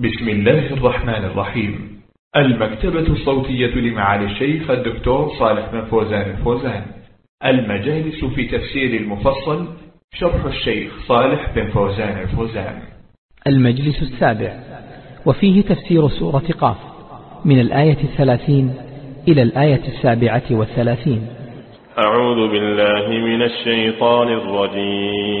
بسم الله الرحمن الرحيم. المكتبة الصوتية لمعالي الشيخ الدكتور صالح بن فوزان الفوزان. المجالس في تفسير المفصل شرح الشيخ صالح بن فوزان الفوزان. المجلس السابع. وفيه تفسير سورة قاف من الآية الثلاثين إلى الآية السابعة والثلاثين. أعوذ بالله من الشيطان الرجيم.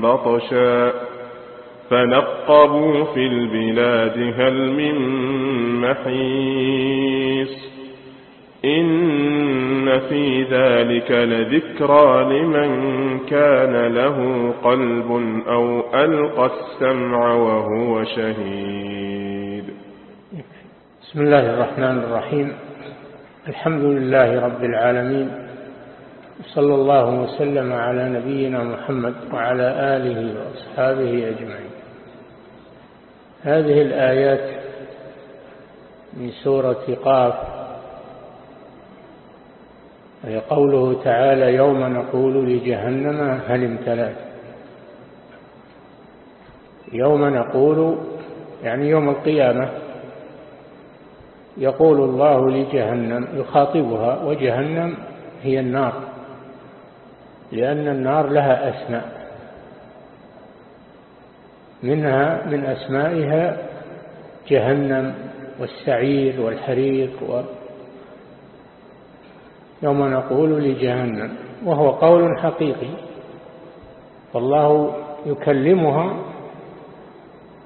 بطشا فنقبوا في البلاد هل من محيص إن في ذلك لذكرى لمن كان له قلب أو ألقى السمع وهو شهيد. بسم الله الرحمن الرحيم. الحمد لله رب العالمين. صلى الله وسلم على نبينا محمد وعلى آله وأصحابه أجمعين. هذه الآيات من سورة قاف وهي قوله تعالى يوم نقول لجهنم هل امتلأت؟ يوم نقول يعني يوم القيامة يقول الله لجهنم يخاطبها وجهنم هي النار. لأن النار لها أسماء. منها من أسمائها جهنم والسعير والحريق و يوم نقول لجهنم وهو قول حقيقي والله يكلمها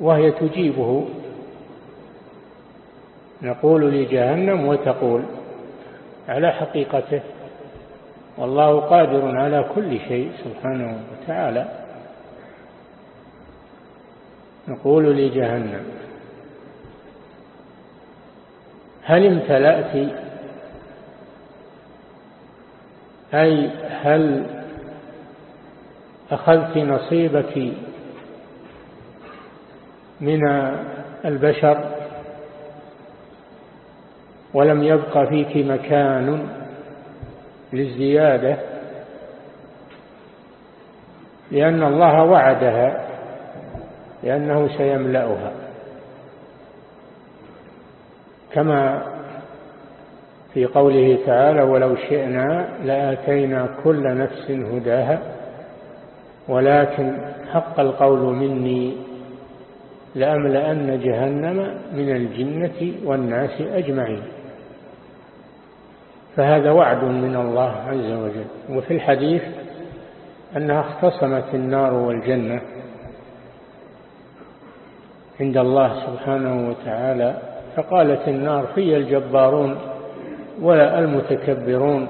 وهي تجيبه. نقول لجهنم وتقول على حقيقته. والله قادر على كل شيء سبحانه وتعالى. نقول لجهنم هل امتلأت؟ أي هل أخذت نصيبك من البشر؟ ولم يبق فيك مكان؟ للزيادة لأن الله وعدها لأنه سيملأها. كما في قوله تعالى ولو شئنا لآتينا كل نفس هداها ولكن حق القول مني لأملأن جهنم من الجنة والناس أجمعين. فهذا وعد من الله عز وجل. وفي الحديث أنها اختصمت النار والجنة عند الله سبحانه وتعالى فقالت النار في الجبارون ولا المتكبرون.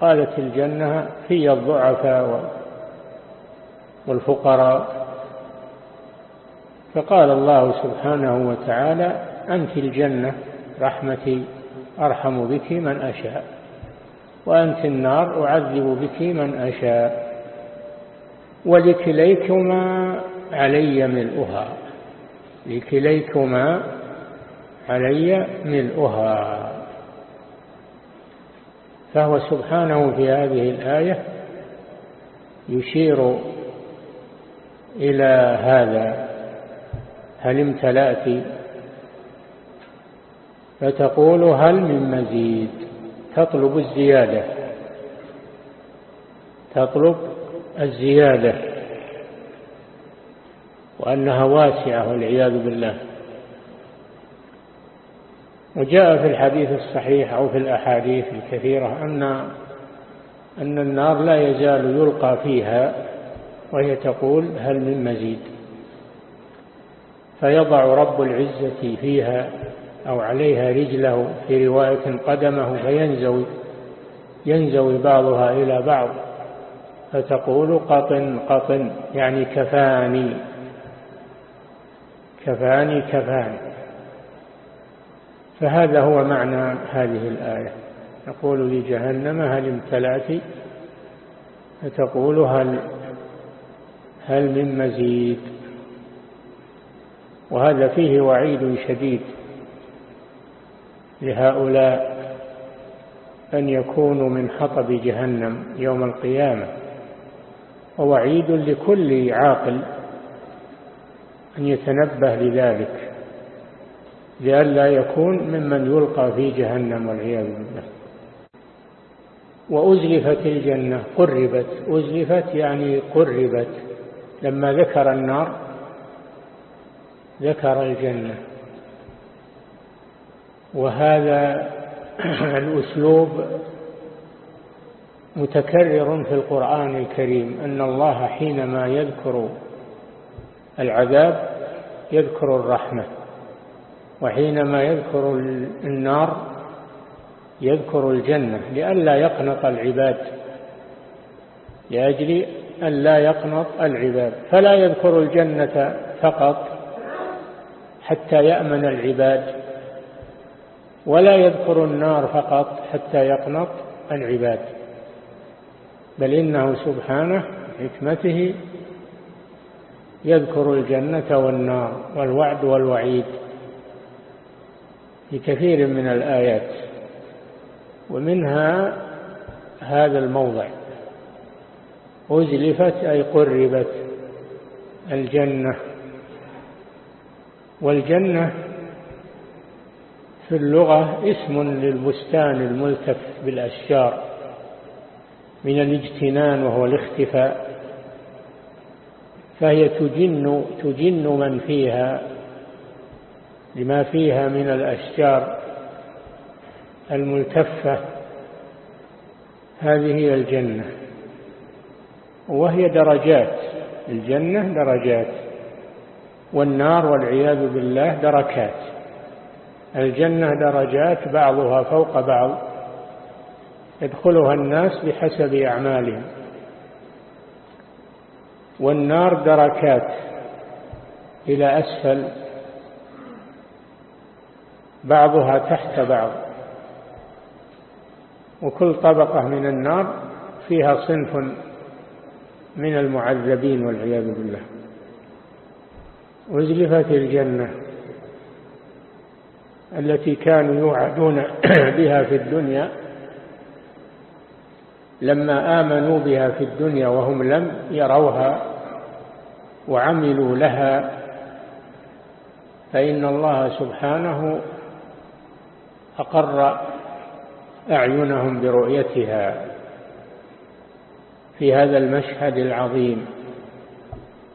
قالت الجنة في الضعفاء والفقراء. فقال الله سبحانه وتعالى أنت الجنة رحمتي أرحم بك من أشاء. وأنت النار أعذب بك من أشاء. ولكليكما علي ملؤها. لكليكما علي ملؤها. فهو سبحانه في هذه الآية يشير إلى هذا. هل امتلأت فتقول هل من مزيد؟ تطلب الزيادة. تطلب الزيادة. وأنها واسعة والعياذ بالله. وجاء في الحديث الصحيح أو في الأحاديث الكثيرة أن أن النار لا يزال يلقى فيها وهي تقول هل من مزيد. فيضع رب العزة فيها أو عليها رجله في رواية قدمه فينزوي ينزوي بعضها إلى بعض فتقول قطن قطن يعني كفاني كفاني كفاني. فهذا هو معنى هذه الآية. يقول لجهنم هل امتلأت؟ فتقول هل هل من مزيد؟ وهذا فيه وعيد شديد. لهؤلاء أن يكونوا من حطب جهنم يوم القيامة. ووعيد لكل عاقل أن يتنبه لذلك لئلا يكون ممن يلقى في جهنم والعياذ بالله. وأزلفت الجنة قربت. أزلفت يعني قربت. لما ذكر النار ذكر الجنة. وهذا الأسلوب متكرر في القرآن الكريم أن الله حينما يذكر العذاب يذكر الرحمة وحينما يذكر النار يذكر الجنة لئلا يقنط العباد لأجل أن لا يقنط العباد. فلا يذكر الجنة فقط حتى يأمن العباد. ولا يذكر النار فقط حتى يقنط العباد بل إنه سبحانه حكمته يذكر الجنة والنار والوعد والوعيد في كثير من الآيات ومنها هذا الموضع أزلفت أي قربت الجنة والجنة في اللغة اسم للبستان الملتف بالأشجار من الاجتنان وهو الاختفاء فهي تجن تجن من فيها لما فيها من الأشجار الملتفة. هذه هي الجنة وهي درجات الجنة درجات والنار والعياذ بالله دركات. الجنة درجات بعضها فوق بعض يدخلها الناس بحسب أعمالهم. والنار دركات إلى أسفل بعضها تحت بعض. وكل طبقة من النار فيها صنف من المعذبين والعياذ بالله. وازلفت الجنة. التي كانوا يوعدون بها في الدنيا لما آمنوا بها في الدنيا وهم لم يروها وعملوا لها فإن الله سبحانه أقر أعينهم برؤيتها في هذا المشهد العظيم.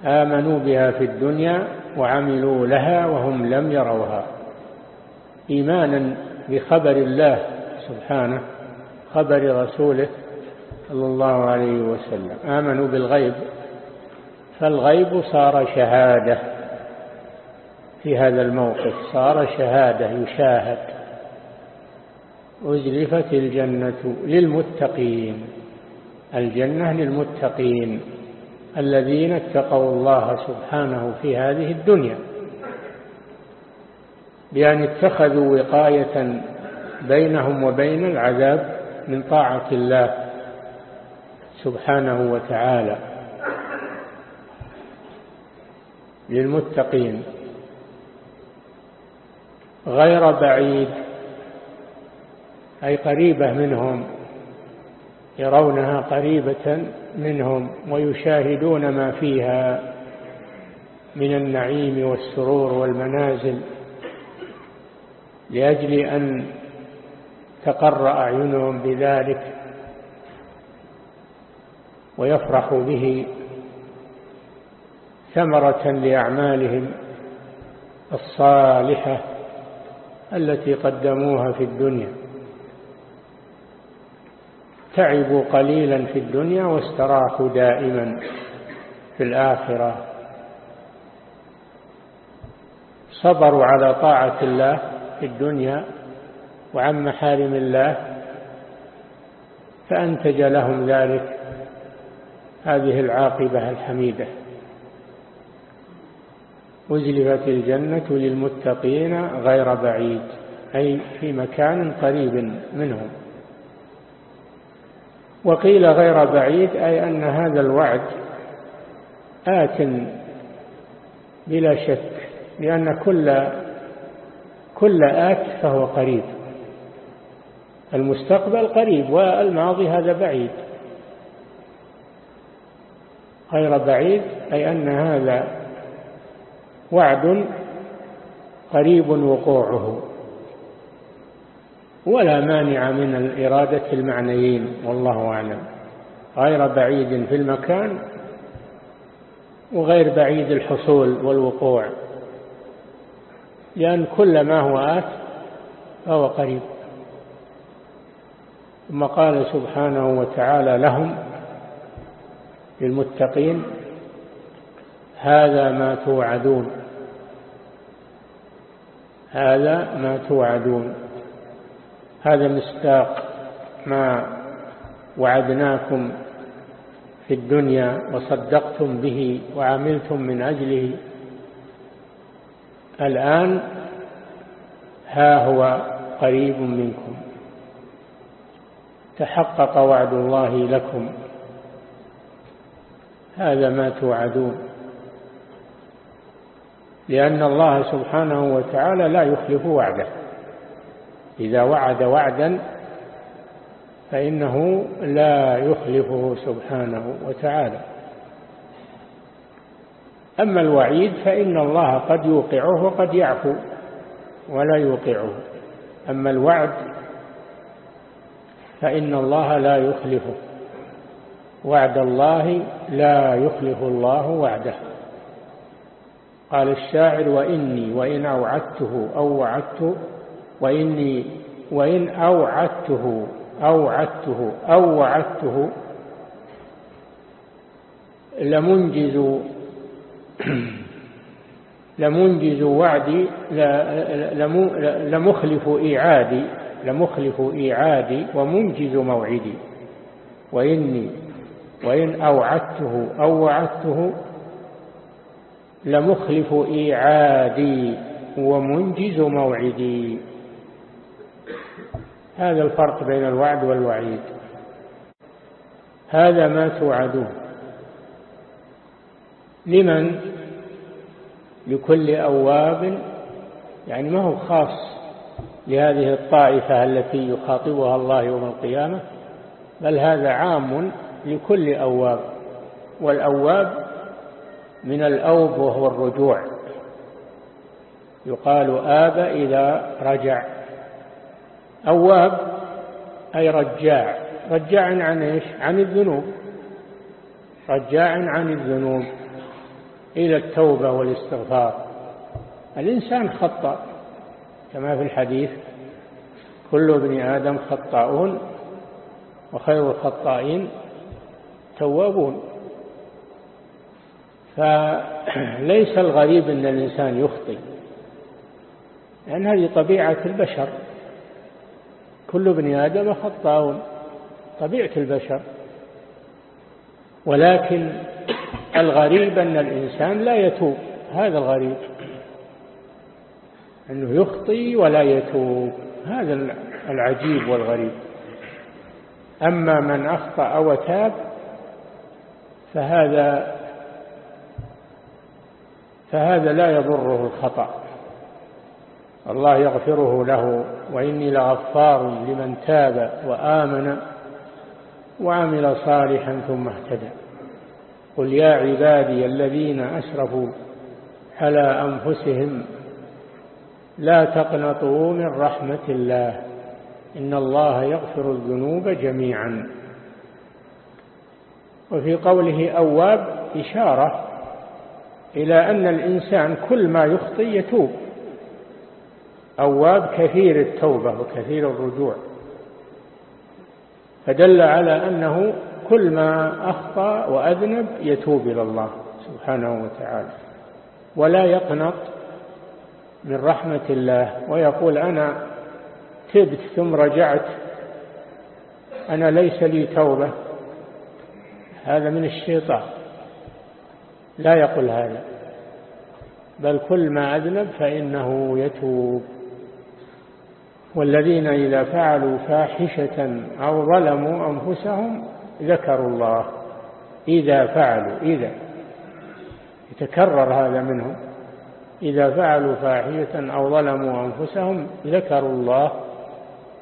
آمنوا بها في الدنيا وعملوا لها وهم لم يروها. إيمانا بخبر الله سبحانه خبر رسوله صلى الله عليه وسلم. آمنوا بالغيب. فالغيب صار شهادة في هذا الموقف صار شهادة يشاهد. أزلفت الجنة للمتقين. الجنة للمتقين. الذين اتقوا الله سبحانه في هذه الدنيا. بأن اتخذوا وقاية بينهم وبين العذاب من طاعة الله سبحانه وتعالى. للمتقين. غير بعيد. أي قريبة منهم. يرونها قريبة منهم ويشاهدون ما فيها من النعيم والسرور والمنازل. لأجل أن تقر أعينهم بذلك ويفرحوا به ثمرة لأعمالهم الصالحة التي قدموها في الدنيا. تعبوا قليلا في الدنيا واستراحوا دائما في الآخرة. صبروا على طاعة الله الدنيا وعن محارم الله فأنتج لهم ذلك. هذه العاقبة الحميدة. أزلفت الجنة للمتقين غير بعيد أي في مكان قريب منهم. وقيل غير بعيد أي أن هذا الوعد آت بلا شك لأن كل كل آت فهو قريب. المستقبل قريب والماضي هذا بعيد. غير بعيد أي أن هذا وعد قريب وقوعه. ولا مانع من الإرادة المعنيين والله أعلم. غير بعيد في المكان وغير بعيد الحصول والوقوع. لأن كل ما هو آت فهو قريب. ثم قال سبحانه وتعالى لهم للمتقين هذا ما توعدون. هذا ما توعدون. هذا مصداق ما وعدناكم في الدنيا وصدقتم به وعملتم من أجله. الآن ها هو قريب منكم. تحقق وعد الله لكم. هذا ما توعدون. لأن الله سبحانه وتعالى لا يخلف وعده. إذا وعد وعدا فإنه لا يخلفه سبحانه وتعالى. أما الوعيد فإن الله قد يوقعه وقد يعفو ولا يوقعه. أما الوعد فإن الله لا يخلفه. وعد الله لا يخلف الله وعده. قال الشاعر وإني وإن أوعدته أو وعدته وإني وإن أوعدته أوعدته أو وعدته لمنجز لمنجز وعدي لمخلف إيعادي لمخلف إيعادي ومنجز موعدي. وإني وإن أوعدته أو وعدته لمخلف إيعادي ومنجز موعدي. هذا الفرق بين الوعد والوعيد. هذا ما توعدون. لمن؟ لكل أواب يعني ما هو خاص لهذه الطائفة التي يخاطبها الله يوم القيامة بل هذا عام لكل أواب والأواب من الأوب وهو الرجوع. يقال آب إذا رجع. أواب أي رجاع. رجاع عن إيش؟ عن الذنوب. رجاع عن الذنوب. إلى التوبة والاستغفار. الإنسان خطأ كما في الحديث كل ابن آدم خطاؤون وخير الخطائين توابون. فليس الغريب أن الإنسان يخطئ لأن هذه طبيعة البشر. كل ابن آدم خطاؤون طبيعة البشر. ولكن الغريب أن الإنسان لا يتوب هذا الغريب. أنه يخطي ولا يتوب هذا العجيب والغريب. أما من أخطأ وتاب فهذا فهذا لا يضره الخطأ. الله يغفره له وإني لغفار لمن تاب وآمن وعمل صالحا ثم اهتدى. قل يا عبادي الذين أسرفوا على أنفسهم لا تقنطوا من رحمة الله إن الله يغفر الذنوب جميعا. وفي قوله أواب إشارة إلى أن الإنسان كل ما يخطي يتوب. أواب كثير التوبة وكثير الرجوع. فدل على أنه كل ما أخطأ وأذنب يتوب إلى الله سبحانه وتعالى. ولا يقنط من رحمة الله ويقول أنا تبت ثم رجعت أنا ليس لي توبة. هذا من الشيطان. لا يقول هذا بل كل ما أذنب فإنه يتوب. والذين إذا فعلوا فاحشة أو ظلموا أنفسهم ذكروا الله. إذا فعلوا إذا يتكرر هذا منهم. إذا فعلوا فاحشة أو ظلموا أنفسهم ذكروا الله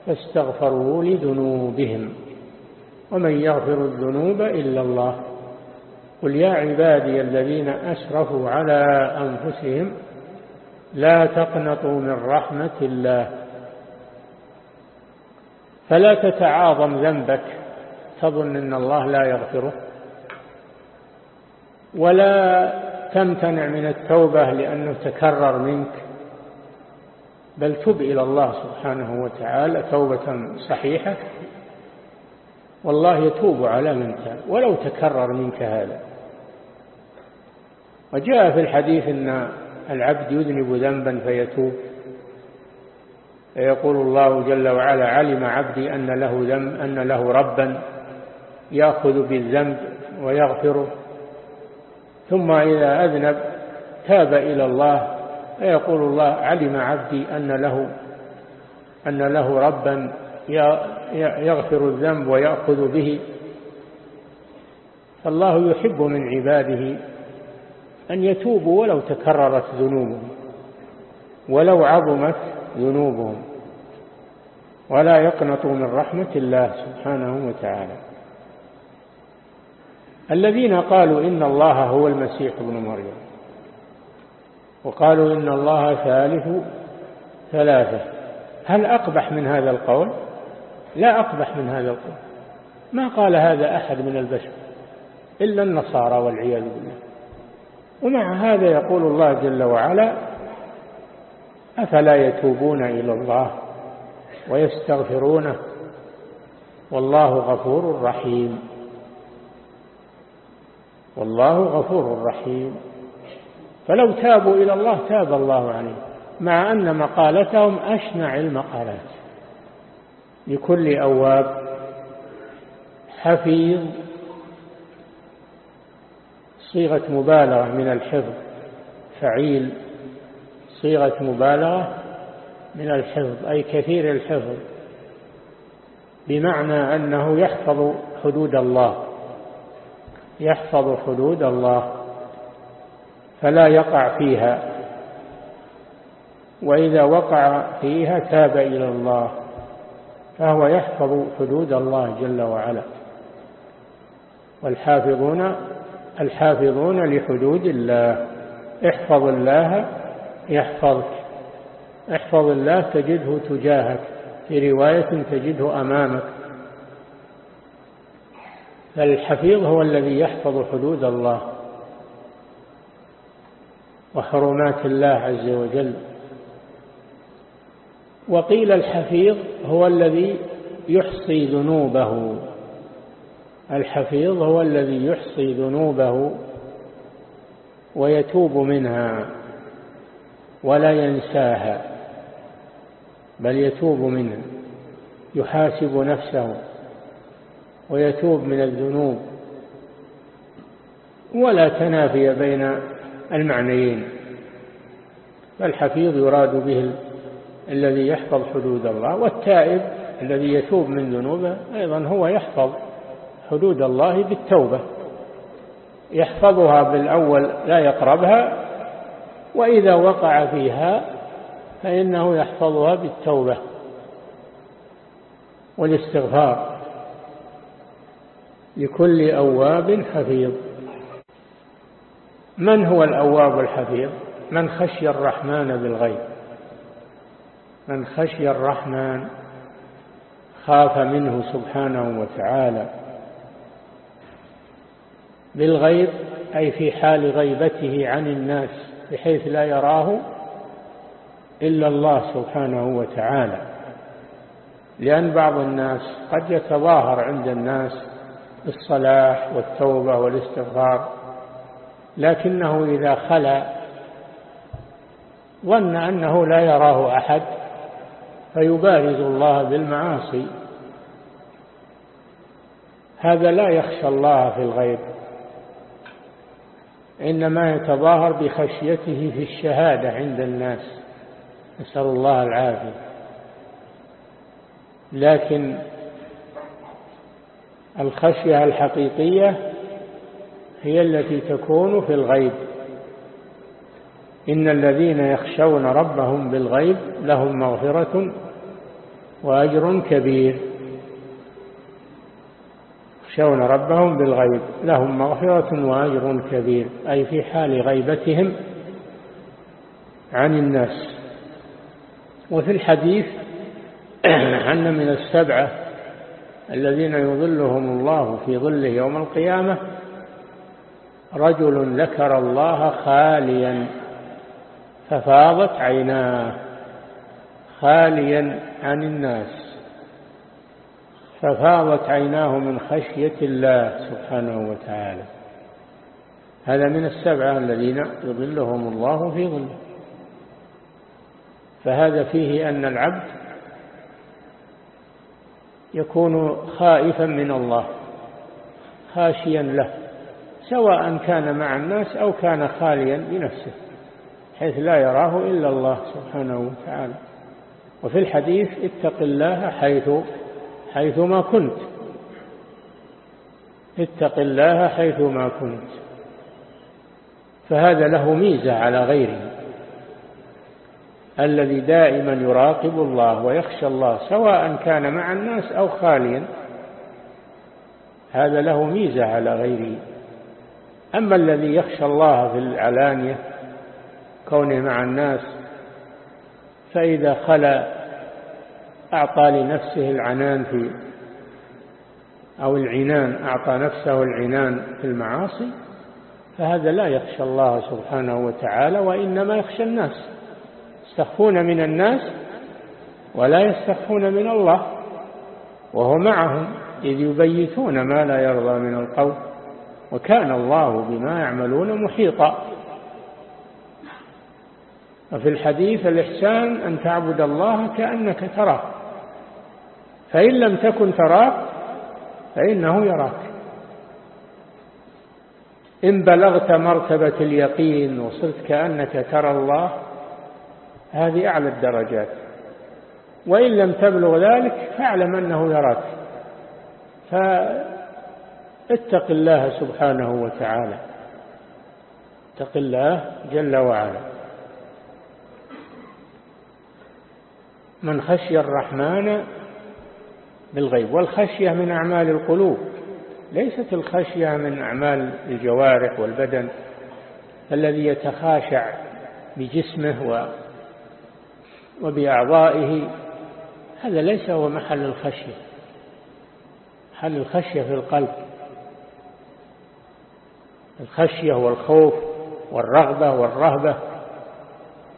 فاستغفروا لذنوبهم. ومن يغفر الذنوب إلا الله. قل يا عبادي الذين أسرفوا على أنفسهم لا تقنطوا من رحمة الله. فلا تتعاظم ذنبك. تظن أن الله لا يغفره ولا تمتنع من التوبة لأنه تكرر منك بل تب إلى الله سبحانه وتعالى توبة صحيحة والله يتوب على من تاب ولو تكرر منك هذا. وجاء في الحديث أن العبد يذنب ذنبا فيتوب فيقول الله جل وعلا علم عبدي أن له ذنب أن له ربا يأخذ بالذنب ويغفره ثم إذا أذنب تاب إلى الله فيقول الله علم عبدي أن له أن له ربا يغفر الذنب ويأخذ به. فالله يحب من عباده أن يتوبوا ولو تكررت ذنوبهم ولو عظمت ذنوبهم ولا يقنطوا من رحمة الله سبحانه وتعالى. الذين قالوا إن الله هو المسيح ابن مريم وقالوا إن الله ثالث ثلاثة. هل أقبح من هذا القول؟ لا أقبح من هذا القول. ما قال هذا أحد من البشر إلا النصارى والعياذ بالله. ومع هذا يقول الله جل وعلا أفلا يتوبون إلى الله ويستغفرونه والله غفور رحيم. والله غفور رحيم. فلو تابوا إلى الله تاب الله عليهم مع أن مقالتهم أشنع المقالات. لكل أواب حفيظ صيغة مبالغة من الحفظ فعيل صيغة مبالغة من الحفظ أي كثير الحفظ بمعنى أنه يحفظ حدود الله. يحفظ حدود الله فلا يقع فيها وإذا وقع فيها تاب إلى الله فهو يحفظ حدود الله جل وعلا. والحافظون الحافظون لحدود الله احفظ الله يحفظك احفظ الله تجده تجاهك في رواية تجده أمامك. فالحفيظ هو الذي يحفظ حدود الله وحرمات الله عز وجل. وقيل الحفيظ هو الذي يحصي ذنوبه. الحفيظ هو الذي يحصي ذنوبه ويتوب منها ولا ينساها بل يتوب منها يحاسب نفسه. ويتوب من الذنوب. ولا تنافي بين المعنيين. فالحفيظ يراد به الذي يحفظ حدود الله والتائب الذي يتوب من ذنوبه أيضا هو يحفظ حدود الله بالتوبة. يحفظها بالأول لا يقربها وإذا وقع فيها فإنه يحفظها بالتوبة والاستغفار. لكل أواب حفيظ. من هو الأواب الحفيظ؟ من خشي الرحمن بالغيب. من خشي الرحمن خاف منه سبحانه وتعالى. بالغيب أي في حال غيبته عن الناس بحيث لا يراه إلا الله سبحانه وتعالى. لأن بعض الناس قد يتظاهر عند الناس بالصلاح والتوبة والاستغفار لكنه إذا خلا ظن أنه لا يراه أحد فيبارز الله بالمعاصي. هذا لا يخشى الله في الغيب إنما يتظاهر بخشيته في الشهادة عند الناس. نسأل الله العافية. لكن الخشية الحقيقية هي التي تكون في الغيب. إن الذين يخشون ربهم بالغيب لهم مغفرة وأجر كبير. يخشون ربهم بالغيب لهم مغفرة وأجر كبير أي في حال غيبتهم عن الناس. وفي الحديث أن من السبعة الذين يظلهم الله في ظله يوم القيامة رجل ذكر الله خاليا ففاضت عيناه خاليا عن الناس ففاضت عيناه من خشية الله سبحانه وتعالى. هذا من السبعة الذين يظلهم الله في ظله. فهذا فيه أن العبد يكون خائفا من الله خاشيا له سواء كان مع الناس أو كان خاليا بنفسه حيث لا يراه إلا الله سبحانه وتعالى. وفي الحديث اتق الله حيث حيثما كنت. اتق الله حيثما كنت. فهذا له ميزة على غيره. الذي دائما يراقب الله ويخشى الله سواء كان مع الناس أو خاليا. هذا له ميزة على غيره. أما الذي يخشى الله في العلانية كونه مع الناس فإذا خلا أعطى لنفسه العنان في أو العنان أعطى نفسه العنان في المعاصي فهذا لا يخشى الله سبحانه وتعالى وإنما يخشى الناس. يستخفون من الناس ولا يستخفون من الله وهو معهم إذ يبيتون ما لا يرضى من القول وكان الله بما يعملون محيطا. وفي الحديث الإحسان أن تعبد الله كأنك تراه فإن لم تكن تراه فإنه يراك. إن بلغت مرتبة اليقين وصرت كأنك ترى الله هذه أعلى الدرجات. وإن لم تبلغ ذلك فاعلم أنه يراك. فاتق الله سبحانه وتعالى. اتق الله جل وعلا. من خشي الرحمن بالغيب والخشية من أعمال القلوب. ليست الخشية من أعمال الجوارح والبدن الذي يتخاشع بجسمه وبأعضائه. هذا ليس هو محل الخشية. محل الخشية في القلب. الخشية والخوف والرغبة والرهبة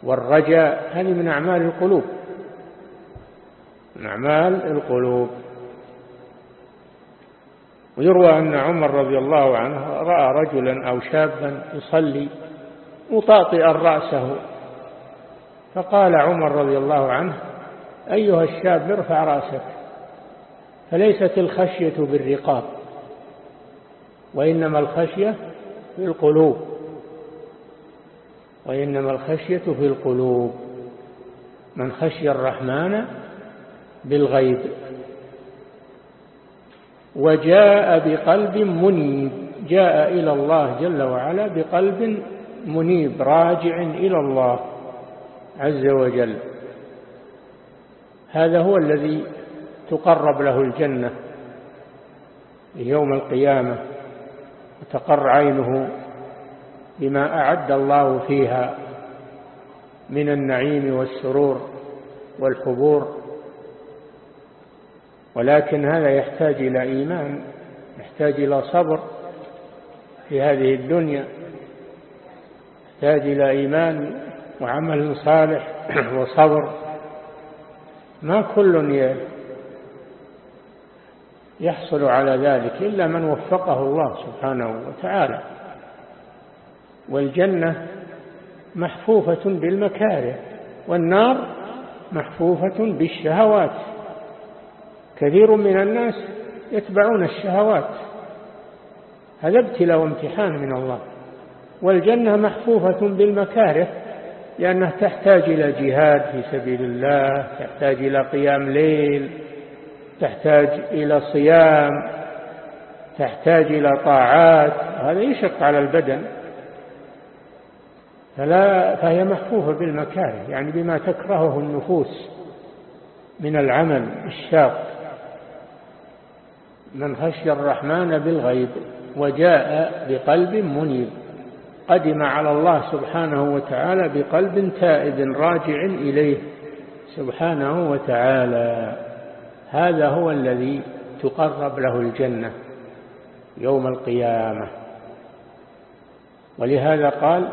والرجاء هذه من أعمال القلوب. من أعمال القلوب. ويروى أن عمر رضي الله عنه رأى رجلا أو شابا يصلي مطاطئا رأسه. فقال عمر رضي الله عنه أيها الشاب ارفع رأسك فليست الخشية بالرقاب وإنما الخشية في القلوب وإنما الخشية في القلوب. من خشي الرحمن بالغيب وجاء بقلب منيب جاء إلى الله جل وعلا بقلب منيب راجع إلى الله. عز وجل. هذا هو الذي تقرب له الجنة يوم القيامة وتقر عينه بما أعد الله فيها من النعيم والسرور والحبور. ولكن هذا يحتاج إلى إيمان يحتاج إلى صبر في هذه الدنيا يحتاج إلى إيمان وعمل صالح وصبر. ما كل يحصل على ذلك إلا من وفقه الله سبحانه وتعالى. والجنة محفوفة بالمكاره والنار محفوفة بالشهوات. كثير من الناس يتبعون الشهوات. هذا ابتلاء وامتحان من الله. والجنة محفوفة بالمكاره لأنها تحتاج إلى جهاد في سبيل الله تحتاج إلى قيام ليل تحتاج إلى صيام تحتاج إلى طاعات هذا يشق على البدن. فلا فهي محفوفة بالمكاره يعني بما تكرهه النفوس من العمل الشاق. من خشي الرحمن بالغيب وجاء بقلب منيب. قدم على الله سبحانه وتعالى بقلب تائب راجع إليه سبحانه وتعالى. هذا هو الذي تقرب له الجنة يوم القيامة. ولهذا قال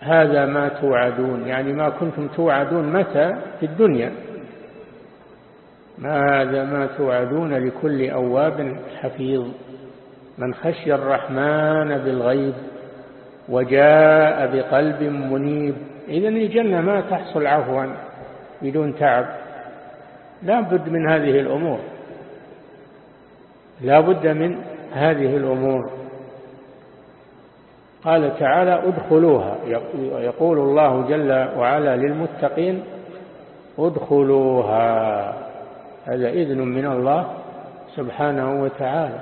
هذا ما توعدون يعني ما كنتم توعدون متى؟ في الدنيا. ما هذا ما توعدون لكل أواب حفيظ. من خشي الرحمن بالغيب وجاء بقلب منيب. إذن الجنة ما تحصل عفوا بدون تعب. لا بد من هذه الأمور. لا بد من هذه الأمور. قال تعالى ادخلوها. يقول الله جل وعلا للمتقين ادخلوها. هذا إذن من الله سبحانه وتعالى.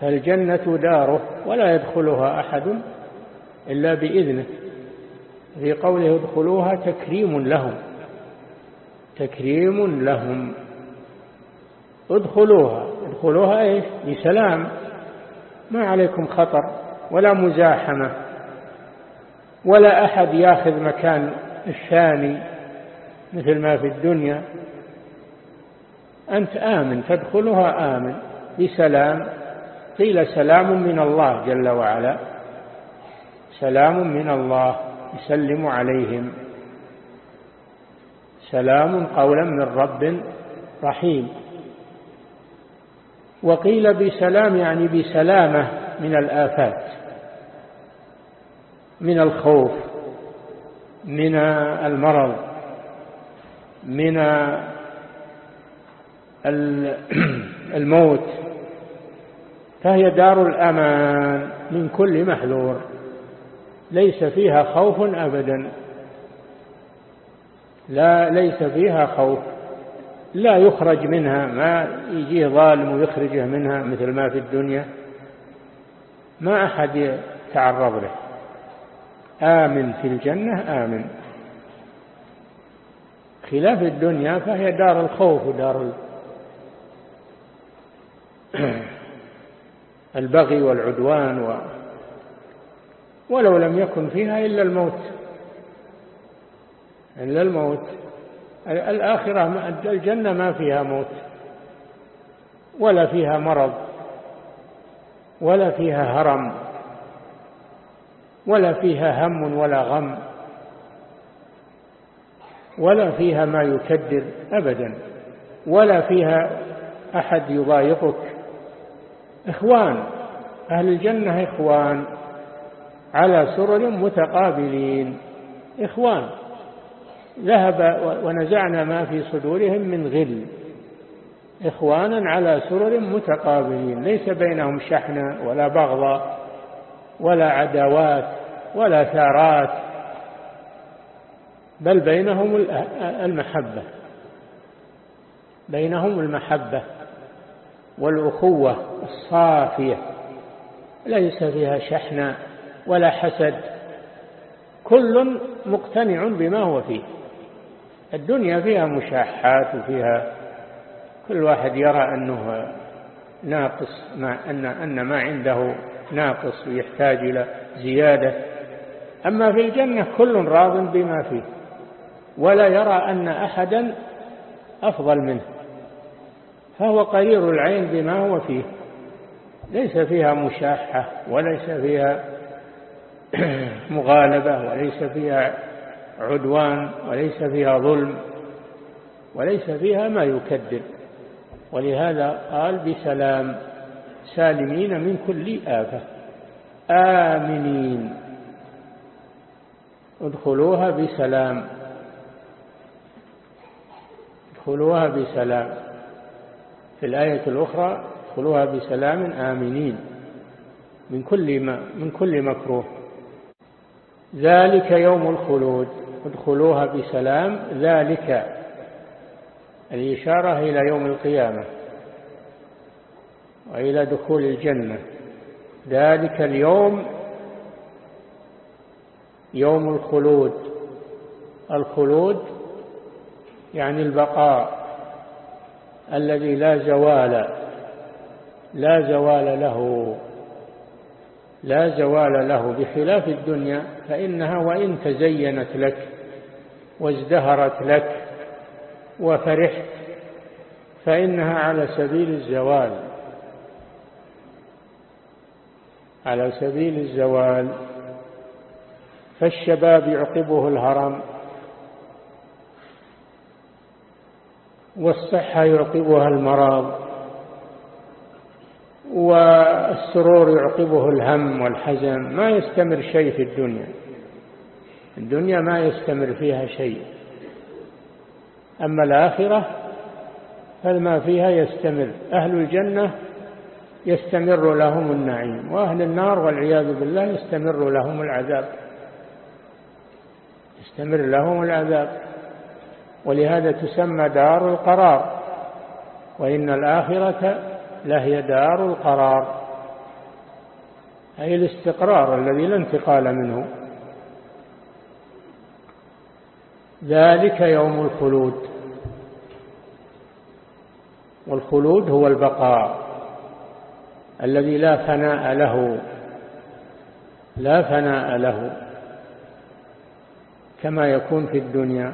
فالجنة داره ولا يدخلها أحد إلا بإذنه. في قوله ادخلوها تكريم لهم. تكريم لهم. ادخلوها. ادخلوها إيش؟ بسلام. ما عليكم خطر ولا مزاحمة. ولا أحد ياخذ مكان الثاني مثل ما في الدنيا. أنت آمن. تدخلها آمن. بسلام. قيل سلام من الله جل وعلا. سلام من الله يسلم عليهم. سلام قولا من رب رحيم. وقيل بسلام يعني بسلامة من الآفات من الخوف من المرض من الموت. فهي دار الأمان من كل محذور. ليس فيها خوف أبدا. لا ليس فيها خوف. لا يخرج منها ما يجيه ظالم ويخرجه منها مثل ما في الدنيا. ما أحد يتعرض له. آمن في الجنة آمن. خلاف الدنيا فهي دار الخوف ودار البغي والعدوان ولو لم يكن فيها إلا الموت. إلا الموت. الآخرة الجنة ما فيها موت. ولا فيها مرض. ولا فيها هرم. ولا فيها هم ولا غم. ولا فيها ما يكدر أبدا. ولا فيها أحد يضايقك. إخوان. أهل الجنة إخوان. على سرر متقابلين. إخوان ذهب ونزعنا ما في صدورهم من غل. إخوانا على سرر متقابلين. ليس بينهم شحنة ولا بغضة ولا عداوات ولا ثارات بل بينهم المحبة. بينهم المحبة والأخوة الصافية. ليس فيها شحنة ولا حسد. كل مقتنع بما هو فيه. الدنيا فيها مشاحات وفيها كل واحد يرى أنه ناقص ما أن, أن ما عنده ناقص ويحتاج إلى زيادة. أما في الجنة كل راض بما فيه. ولا يرى أن أحدا أفضل منه. فهو قرير العين بما هو فيه. ليس فيها مشاحة وليس فيها مغالبة وليس فيها عدوان وليس فيها ظلم وليس فيها ما يكدر. ولهذا قال بسلام سالمين من كل آفة. آمنين. ادخلوها بسلام. ادخلوها بسلام. في الآية الأخرى ادخلوها بسلام آمنين. من كل ما من كل مكروه. ذلك يوم الخلود. ادخلوها بسلام. ذلك الإشارة إلى يوم القيامة وإلى دخول الجنة. ذلك اليوم يوم الخلود. الخلود يعني البقاء الذي لا زوال لا زوال له. لا زوال له بخلاف الدنيا فإنها وإن تزينت لك وازدهرت لك وفرحت فإنها على سبيل الزوال. على سبيل الزوال. فالشباب يعقبه الهرم والصحة يعقبها المرض والسرور يعقبه الهم والحزن ما يستمر شيء في الدنيا. الدنيا ما يستمر فيها شيء. أما الآخرة فما فيها يستمر. أهل الجنة يستمر لهم النعيم وأهل النار والعياذ بالله يستمر لهم العذاب. يستمر لهم العذاب. ولهذا تسمى دار القرار. وإن الآخرة لهي دار القرار أي الاستقرار الذي لا انتقال منه. ذلك يوم الخلود. والخلود هو البقاء الذي لا فناء له لا فناء له كما يكون في الدنيا.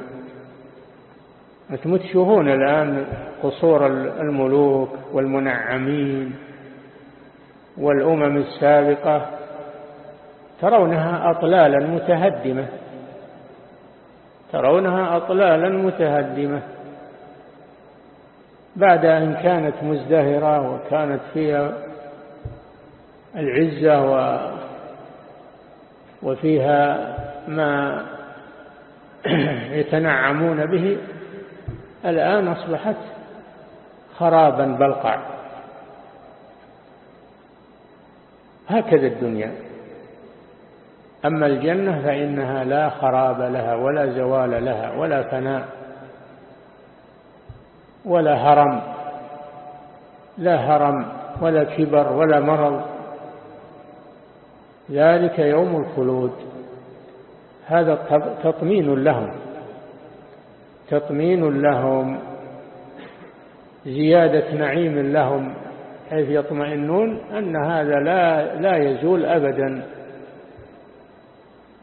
أنتم الآن؟ قصور الملوك والمنعمين والأمم السابقة ترونها أطلالا متهدمة. ترونها أطلالا متهدمة. بعد أن كانت مزدهرة وكانت فيها العزة و وفيها ما يتنعمون به الآن أصبحت خرابا بلقع. هكذا الدنيا. أما الجنة فإنها لا خراب لها ولا زوال لها ولا فناء ولا هرم. لا هرم ولا كبر ولا مرض. ذلك يوم الخلود. هذا تطمين لهم. تطمين لهم. زيادة نعيم لهم حيث يطمئنون أن هذا لا, لا يزول أبدا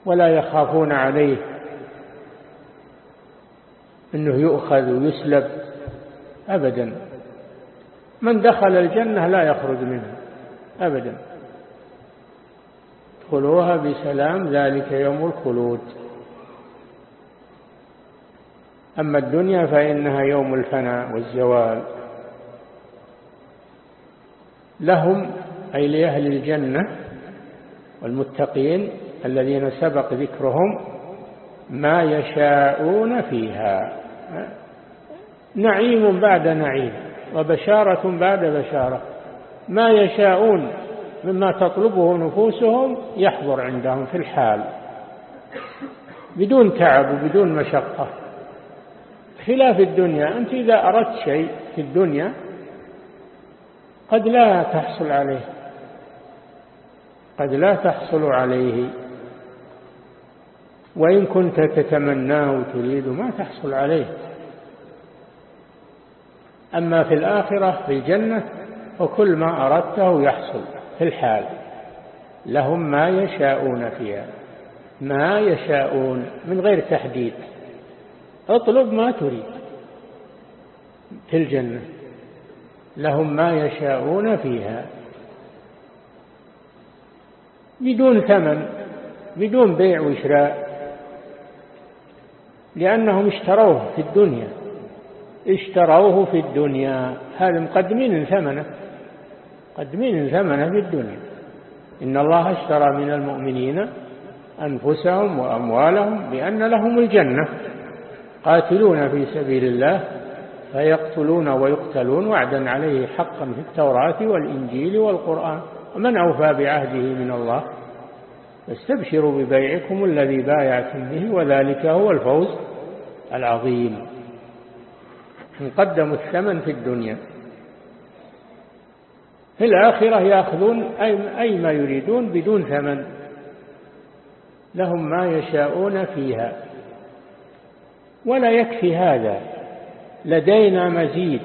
ولا يخافون عليه. أنه يؤخذ ويسلب أبدا. من دخل الجنة لا يخرج منها أبدا. ادخلوها بسلام ذلك يوم الخلود. أما الدنيا فإنها يوم الفناء والزوال. لهم أي لأهل الجنة والمتقين الذين سبق ذكرهم ما يشاءون فيها. نعيم بعد نعيم وبشارة بعد بشارة. ما يشاءون مما تطلبه نفوسهم يحضر عندهم في الحال. بدون تعب وبدون مشقة. خلاف الدنيا. أنت إذا أردت شيء في الدنيا قد لا تحصل عليه. قد لا تحصل عليه. وإن كنت تتمناه وتريد ما تحصل عليه. أما في الآخرة في الجنة وكل ما أردته يحصل في الحال. لهم ما يشاءون فيها. ما يشاءون من غير تحديد. اطلب ما تريد في الجنة لهم ما يشاءون فيها. بدون ثمن بدون بيع وشراء لأنهم اشتروه في الدنيا. اشتروه في الدنيا. هذا مقدمين ثمنه مقدمين ثمنه في الدنيا. إن الله اشترى من المؤمنين أنفسهم وأموالهم بأن لهم الجنة. قاتلون في سبيل الله فيقتلون ويقتلون وعدا عليه حقا في التوراة والإنجيل والقرآن. ومن أوفى بعهده من الله فاستبشروا ببيعكم الذي بايعتم به وذلك هو الفوز العظيم. قدموا الثمن في الدنيا في الآخرة يأخذون أي ما يريدون بدون ثمن لهم ما يشاءون فيها. ولا يكفي هذا. لدينا مزيد.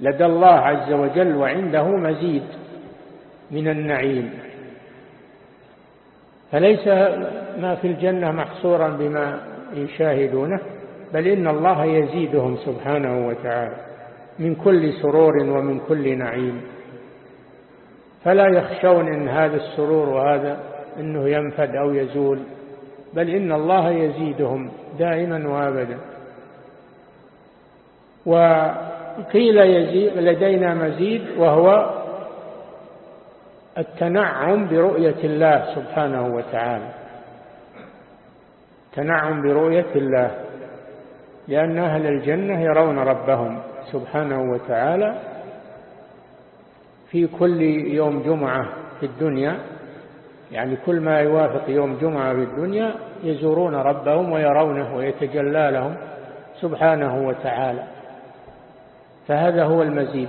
لدى الله عز وجل وعنده مزيد من النعيم. فليس ما في الجنة محصورا بما يشاهدونه بل إن الله يزيدهم سبحانه وتعالى من كل سرور ومن كل نعيم. فلا يخشون إن هذا السرور وهذا إنه ينفد أو يزول. بل إن الله يزيدهم دائما وأبدا. وقيل يزيد لدينا مزيد وهو التنعم برؤية الله سبحانه وتعالى. تنعم برؤية الله لأن أهل الجنة يرون ربهم سبحانه وتعالى في كل يوم جمعة في الدنيا. يعني كل ما يوافق يوم جمعة في الدنيا يزورون ربهم ويرونه ويتجلى لهم سبحانه وتعالى. فهذا هو المزيد.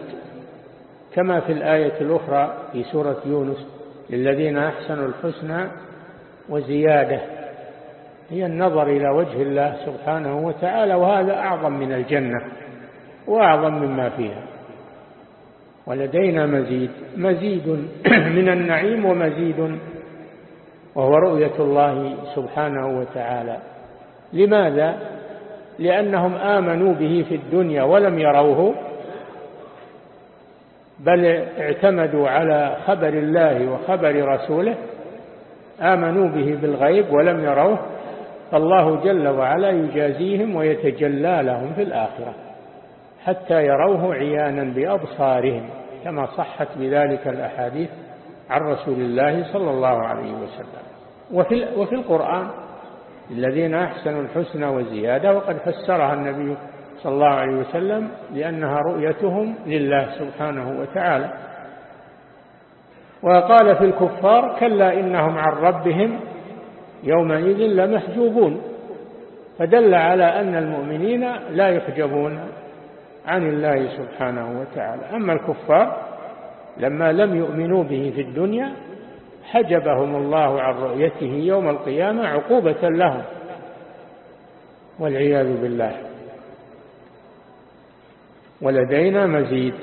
كما في الآية الأخرى في سورة يونس للذين أحسنوا الحسنى وزيادة هي النظر إلى وجه الله سبحانه وتعالى وهذا أعظم من الجنة وأعظم مما فيها. ولدينا مزيد مزيد من النعيم ومزيد وهو رؤية الله سبحانه وتعالى لماذا؟ لأنهم آمنوا به في الدنيا ولم يروه بل اعتمدوا على خبر الله وخبر رسوله آمنوا به بالغيب ولم يروه فالله جل وعلا يجازيهم ويتجلى لهم في الآخرة حتى يروه عيانا بأبصارهم كما صحت بذلك الأحاديث عن رسول الله صلى الله عليه وسلم. وفي, وفي القرآن الذين أحسنوا الحسنى وزيادة وقد فسرها النبي صلى الله عليه وسلم لأنها رؤيتهم لله سبحانه وتعالى. وقال في الكفار كلا إنهم عن ربهم يومئذ لمحجوبون. فدل على أن المؤمنين لا يحجبون عن الله سبحانه وتعالى. أما الكفار لما لم يؤمنوا به في الدنيا حجبهم الله عن رؤيته يوم القيامة عقوبة لهم والعياذ بالله. ولدينا مزيد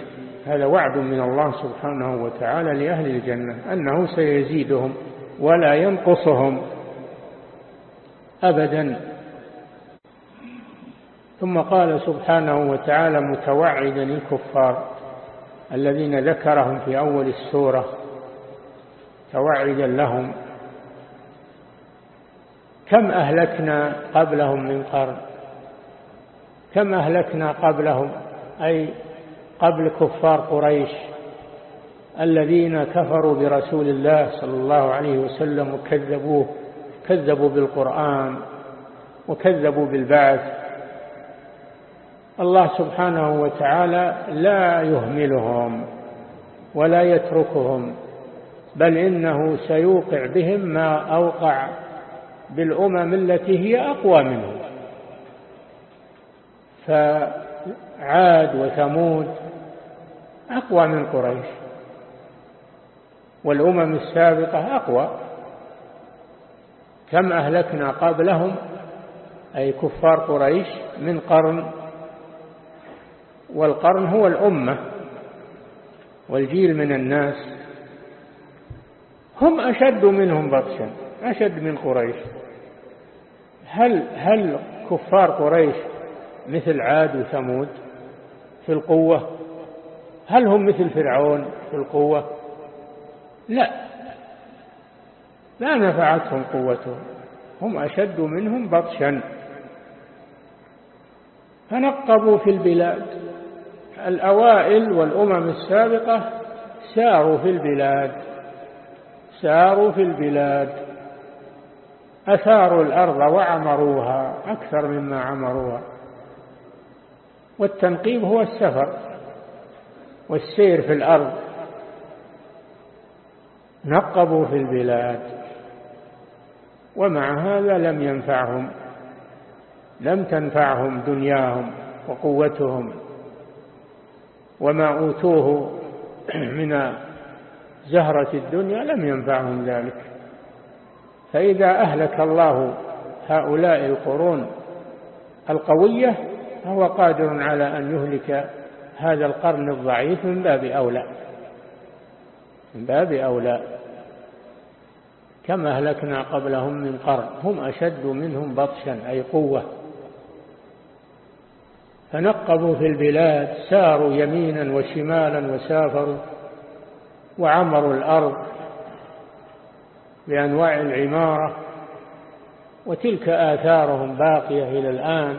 هذا وعد من الله سبحانه وتعالى لأهل الجنة أنه سيزيدهم ولا ينقصهم أبدا. ثم قال سبحانه وتعالى متوعدا الكفار الذين ذكرهم في أول السورة توعدا لهم. كم أهلكنا قبلهم من قرن؟ كم أهلكنا قبلهم؟ أي قبل كفار قريش الذين كفروا برسول الله صلى الله عليه وسلم وكذبوه كذبوا بالقرآن وكذبوا بالبعث. الله سبحانه وتعالى لا يهملهم ولا يتركهم بل إنه سيوقع بهم ما أوقع بالأمم التي هي أقوى منهم فعاد وثمود أقوى من قريش والأمم السابقة أقوى. كم أهلكنا قبلهم؟ أي كفار قريش من قرن والقرن هو الأمة والجيل من الناس. هم أشد منهم بطشا أشد من قريش. هل هل كفار قريش مثل عاد وثمود في القوة؟ هل هم مثل فرعون في القوة؟ لا. لا نفعتهم قوتهم. هم أشد منهم بطشا. فنقبوا في البلاد. الأوائل والأمم السابقة ساروا في البلاد. ساروا في البلاد. أثاروا الأرض وعمروها أكثر مما عمروها. والتنقيب هو السفر والسير في الأرض. نقبوا في البلاد. ومع هذا لم ينفعهم. لم تنفعهم دنياهم وقوتهم وما أوتوه من زهرة الدنيا لم ينفعهم ذلك. فإذا أهلك الله هؤلاء القرون القوية فهو قادر على أن يهلك هذا القرن الضعيف من باب أولى. من باب أولى. كما أهلكنا قبلهم من قرن؟ هم أشد منهم بطشا أي قوة. فنقبوا في البلاد ساروا يمينا وشمالا وسافروا وعمروا الأرض بأنواع العمارة. وتلك آثارهم باقية إلى الآن.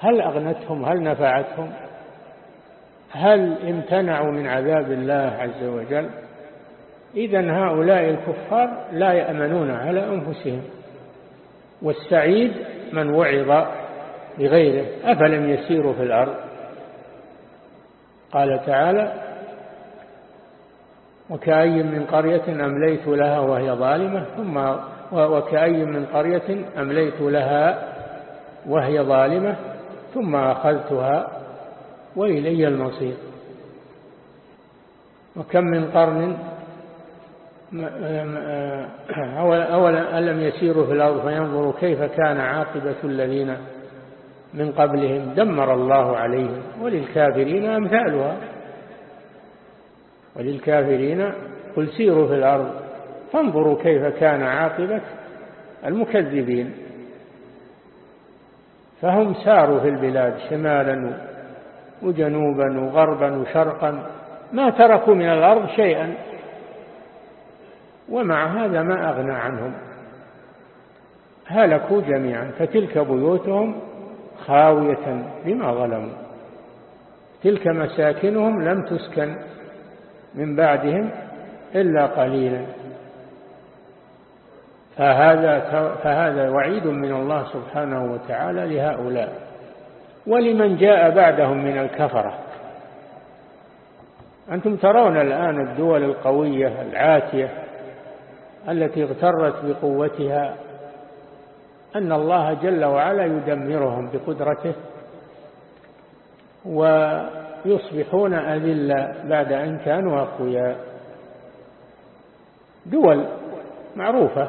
هل أغنتهم؟ هل نفعتهم؟ هل امتنعوا من عذاب الله عز وجل؟ إذا هؤلاء الكفار لا يأمنون على أنفسهم. والسعيد من وعظ بغيره أفلم يسيروا في الأرض؟ قال تعالى وكأي من قرية أمليت لها وهي ظالمة ثم وكأي من قرية أمليت لها وهي ظالمة ثم أخذتها وإلي المصير. وكم من قرن أولا ألم يسيروا في الأرض فينظروا كيف كان عاقبة الذين من قبلهم دمر الله عليهم. وللكافرين أمثالها. وللكافرين قل سيروا في الأرض فانظروا كيف كان عاقبة المكذبين. فهم ساروا في البلاد شمالا وجنوبا وغربا وشرقا. ما تركوا من الأرض شيئا. ومع هذا ما أغنى عنهم. هلكوا جميعا فتلك بيوتهم خاوية بما ظلموا. تلك مساكنهم لم تسكن من بعدهم إلا قليلا. فهذا, فهذا وعيد من الله سبحانه وتعالى لهؤلاء. ولمن جاء بعدهم من الكفرة. أنتم ترون الآن الدول القوية العاتية التي اغترت بقوتها أن الله جل وعلا يدمرهم بقدرته ويصبحون أذلة بعد أن كانوا أقوياء. دول معروفة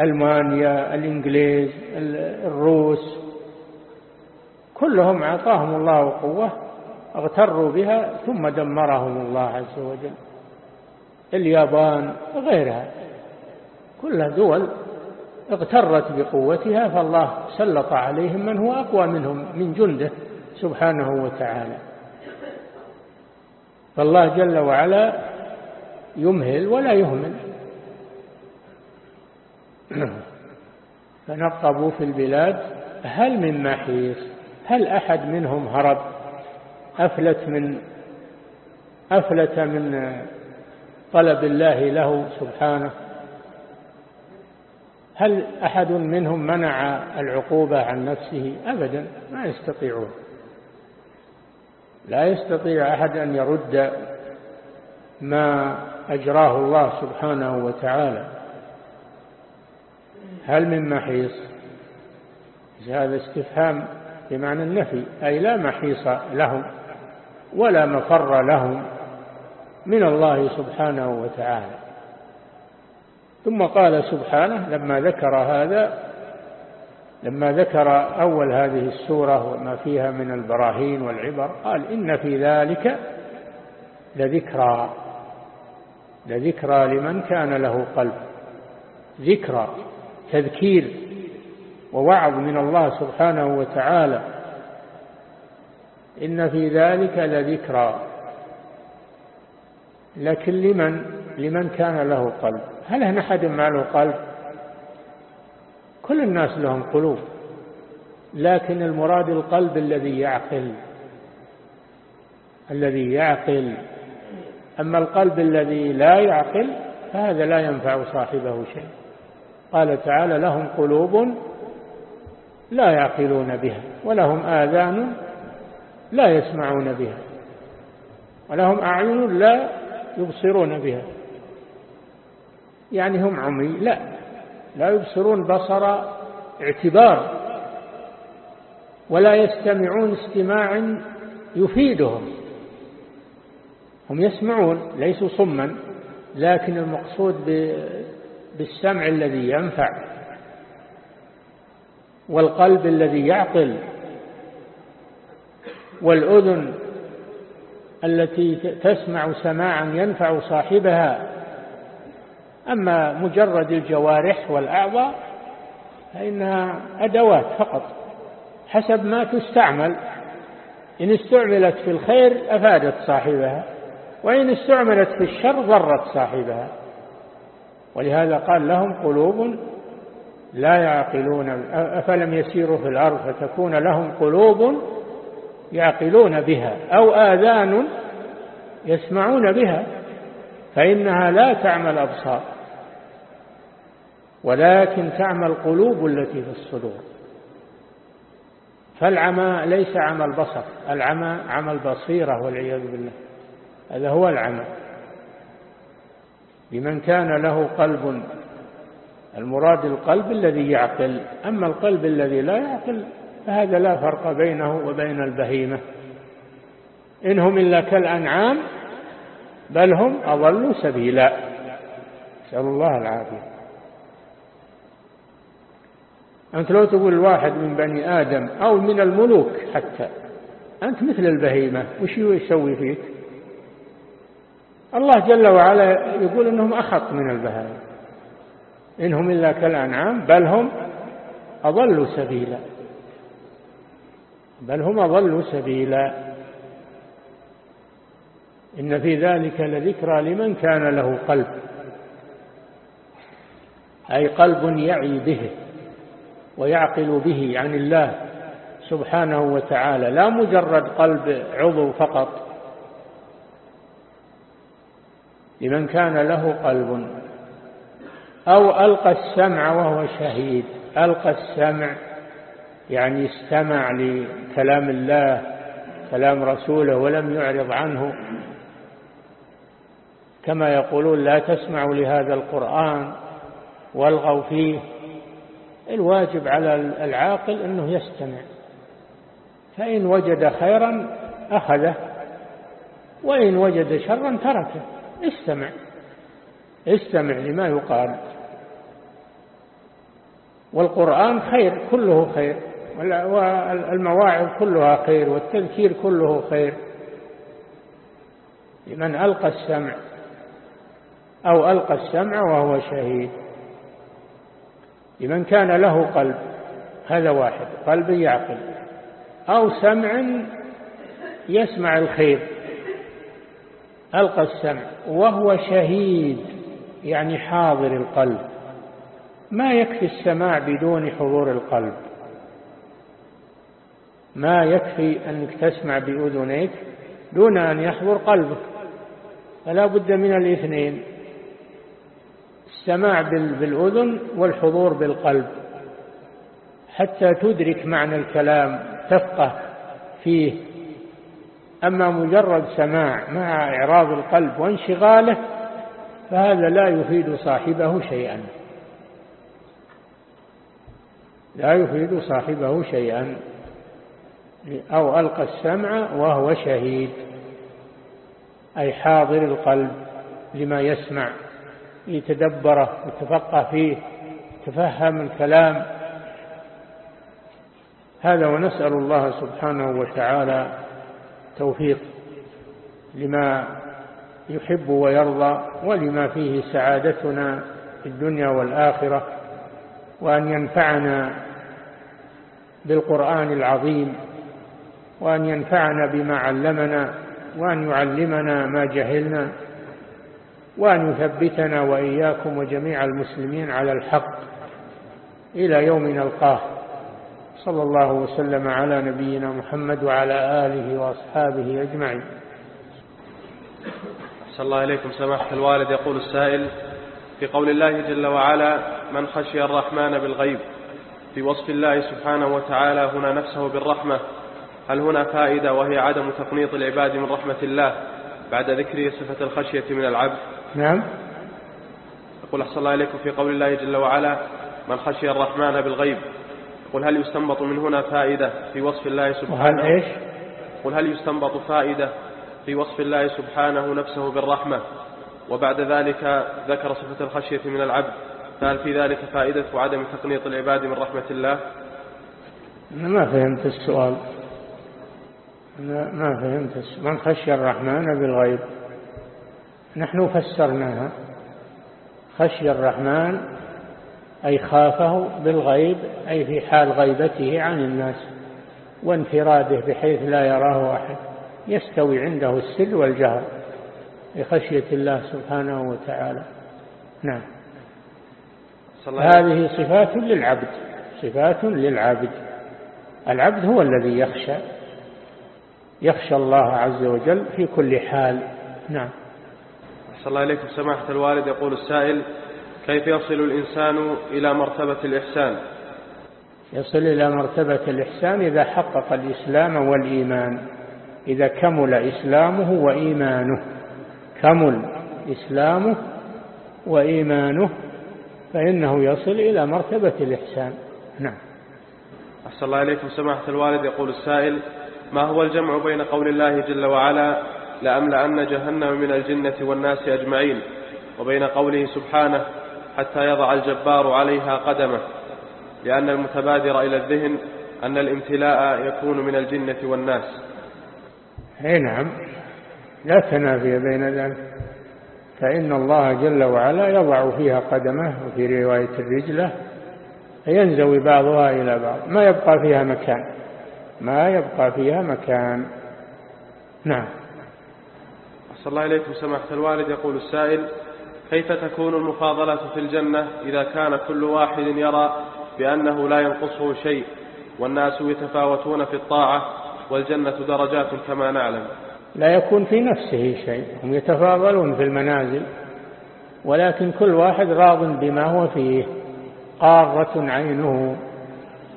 ألمانيا الإنجليز الروس كلهم أعطاهم الله قوة اغتروا بها ثم دمرهم الله عز وجل. اليابان وغيرها كلها دول اغترت بقوتها فالله سلط عليهم من هو أقوى منهم من جنده سبحانه وتعالى. فالله جل وعلا يمهل ولا يهمل. فنقبوا في البلاد هل من محيص؟ هل أحد منهم هرب؟ أفلت من أفلت من طلب الله له سبحانه؟ هل أحد منهم منع العقوبة عن نفسه؟ أبدا ما يستطيعون. لا يستطيع أحد أن يرد ما أجراه الله سبحانه وتعالى. هل من محيص؟ هذا استفهام بمعنى النفي أي لا محيص لهم ولا مفر لهم من الله سبحانه وتعالى. ثم قال سبحانه لما ذكر هذا لما ذكر أول هذه السورة وما فيها من البراهين والعبر قال إن في ذلك لذكرى لذكرى لمن كان له قلب ذكرى تذكير ووعظ من الله سبحانه وتعالى. إن في ذلك لذكرى لكن لمن لمن كان له قلب. هل هنا أحد ما له قلب كل الناس لهم قلوب لكن المراد القلب الذي يعقل الذي يعقل. أما القلب الذي لا يعقل فهذا لا ينفع صاحبه شيء. قال تعالى لهم قلوب لا يعقلون بها ولهم آذان لا يسمعون بها ولهم أعين لا يبصرون بها. يعني هم عمي. لا لا يبصرون بصر اعتبار ولا يستمعون استماع يفيدهم. هم يسمعون ليسوا صما لكن المقصود بالسمع الذي ينفع والقلب الذي يعقل والأذن التي تسمع سماعا ينفع صاحبها. أما مجرد الجوارح والأعضاء فإنها أدوات فقط حسب ما تستعمل. إن استعملت في الخير أفادت صاحبها وإن استعملت في الشر ضرت صاحبها. ولهذا قال لهم قلوب لا يعقلون أفلم يسيروا في الأرض فتكون لهم قلوب يعقلون بها أو آذان يسمعون بها فإنها لا تعمى الأبصار ولكن تعمى القلوب التي في الصدور. فالعمى ليس عمى البصر العمى عمى البصيرة والعياذ بالله. هذا هو العمى. لمن كان له قلب المراد القلب الذي يعقل أما القلب الذي لا يعقل فهذا لا فرق بينه وبين البهيمة. إنهم إلا كالأنعام بل هم أضلوا سبيلا. نسأل الله العافية. أنت لو تقول واحد من بني آدم أو من الملوك حتى أنت مثل البهيمة وش يسوي فيك؟ الله جل وعلا يقول إنهم أخط من البهائم إنهم إلا كالأنعام بل هم أضلوا سبيلا بل هم أضلوا سبيلا. إن في ذلك لذكرى لمن كان له قلب أي قلب يعي به. ويعقل به عن الله سبحانه وتعالى لا مجرد قلب عضو فقط. لمن كان له قلب. أو ألقى السمع وهو شهيد. ألقى السمع يعني استمع لكلام الله كلام رسوله ولم يعرض عنه. كما يقولون لا تسمعوا لهذا القرآن والغوا فيه. الواجب على العاقل أنه يستمع. فإن وجد خيرا أخذه وإن وجد شرا تركه. استمع. استمع لما يقال. والقرآن خير كله خير. والمواعظ كلها خير والتذكير كله خير. لمن ألقى السمع أو ألقى السمع وهو شهيد. لمن كان له قلب هذا واحد قلب يعقل. أو سمع يسمع الخير ألقى السمع وهو شهيد يعني حاضر القلب. ما يكفي السماع بدون حضور القلب. ما يكفي أنك تسمع بأذنيك دون أن يحضر قلبك. فلا بد من الاثنين. السماع بالأذن والحضور بالقلب حتى تدرك معنى الكلام تفقه فيه. أما مجرد سماع مع إعراض القلب وانشغاله فهذا لا يفيد صاحبه شيئا. لا يفيد صاحبه شيئا. أو ألقى السمع وهو شهيد أي حاضر القلب لما يسمع. يتدبره يتفقه فيه يتفهم الكلام. هذا ونسأل الله سبحانه وتعالى توفيق لما يحب ويرضى ولما فيه سعادتنا في الدنيا والآخرة وأن ينفعنا بالقرآن العظيم وأن ينفعنا بما علمنا وأن يعلمنا ما جهلنا. وأن يثبتنا وإياكم وجميع المسلمين على الحق إلى يوم نلقاه. صلى الله وسلم على نبينا محمد وعلى آله وأصحابه أجمعين. صلى الله إليكم سماحة الوالد. يقول السائل في قول الله جل وعلا من خشي الرحمن بالغيب في وصف الله سبحانه وتعالى هنا نفسه بالرحمة هل هنا فائدة وهي عدم تقنيط العباد من رحمة الله بعد ذكر صفة الخشية من العبد؟ نعم. يقول أحسن الله إليكم في قول الله جل وعلا من خشي الرحمن بالغيب يقول هل يستنبط من هنا فائدة في وصف الله سبحانه؟ وهل إيش؟ يقول هل يستنبط فائدة في وصف الله سبحانه نفسه بالرحمة؟ وبعد ذلك ذكر صفة الخشية من العبد فهل في ذلك فائدة عدم تقنيط العباد من رحمة الله؟ أنا ما فهمت السؤال. أنا ما فهمت السؤال من خشي الرحمن بالغيب؟ نحن فسرناها. خشي الرحمن أي خافه بالغيب أي في حال غيبته عن الناس وانفراده بحيث لا يراه أحد. يستوي عنده السر والجهر لخشية الله سبحانه وتعالى. نعم. هذه صفات للعبد صفات للعبد. العبد هو الذي يخشى يخشى الله عز وجل في كل حال. نعم. صلى الله عليكم. سماحة الوالد يقول السائل كيف يصل الإنسان إلى مرتبة الإحسان؟ يصل إلى مرتبة الإحسان إذا حقق الإسلام والإيمان إذا كمل إسلامه وإيمانه. كمل إسلامه وإيمانه فإنه يصل إلى مرتبة الإحسان. نعم. أحسن الله إليكم سماحة الوالد يقول السائل ما هو الجمع بين قول الله جل وعلا لأملأن جهنم من الجنة والناس أجمعين وبين قوله سبحانه حتى يضع الجبار عليها قدمه. لأن المتبادر إلى الذهن أن الامتلاء يكون من الجنة والناس. أي نعم لا تنافي بين ذلك فإن الله جل وعلا يضع فيها قدمه وفي رواية الرجلة فينزوي بعضها إلى بعض ما يبقى فيها مكان ما يبقى فيها مكان. نعم. صلى الله إليكم سماحة الوالد يقول السائل كيف تكون المفاضلة في الجنة إذا كان كل واحد يرى بأنه لا ينقصه شيء والناس يتفاوتون في الطاعة والجنة درجات كما نعلم؟ لا يكون في نفسه شيء هم يتفاضلون في المنازل ولكن كل واحد راض بما هو فيه قارة عينه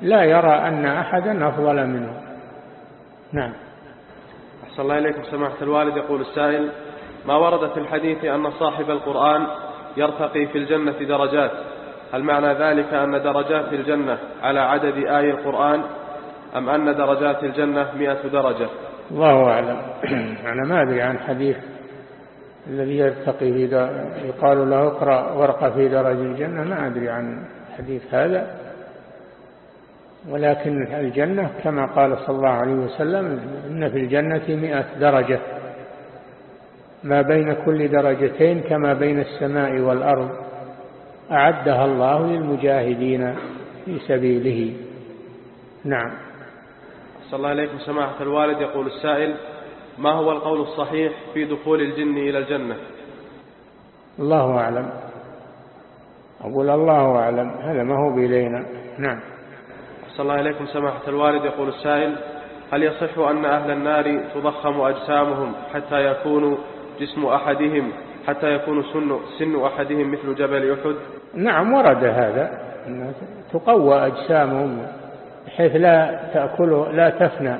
لا يرى أن أحدا أفضل منه. نعم. أحسن الله إليكم سماحة الوالد. يقول السائل ما ورد في الحديث أن صاحب القرآن يرتقي في الجنة درجات؟ هل معنى ذلك أن درجات الجنة على عدد آي القرآن أم أن درجات الجنة مئة درجة؟ الله أعلم. أنا ما أدري عن حديث الذي يرتقي في يقال له اقرأ ورقة في درج الجنة. ما أدري عن حديث هذا. ولكن الجنة كما قال صلى الله عليه وسلم إن في الجنة مئة درجة. ما بين كل درجتين كما بين السماء والأرض أعدها الله للمجاهدين في سبيله. نعم. صلى الله عليكم سماحة الوالد. يقول السائل ما هو القول الصحيح في دخول الجن إلى الجنة؟ الله أعلم. أقول الله أعلم. هذا ما هو بإلينا. نعم. صلى الله عليكم سماحة الوالد. يقول السائل هل يصح أن أهل النار تضخم أجسامهم حتى يكونوا جسم أحدهم حتى يكون سن, سن أحدهم مثل جبل أحد؟ نعم ورد هذا تقوى أجسامهم بحيث لا تأكله لا تفنى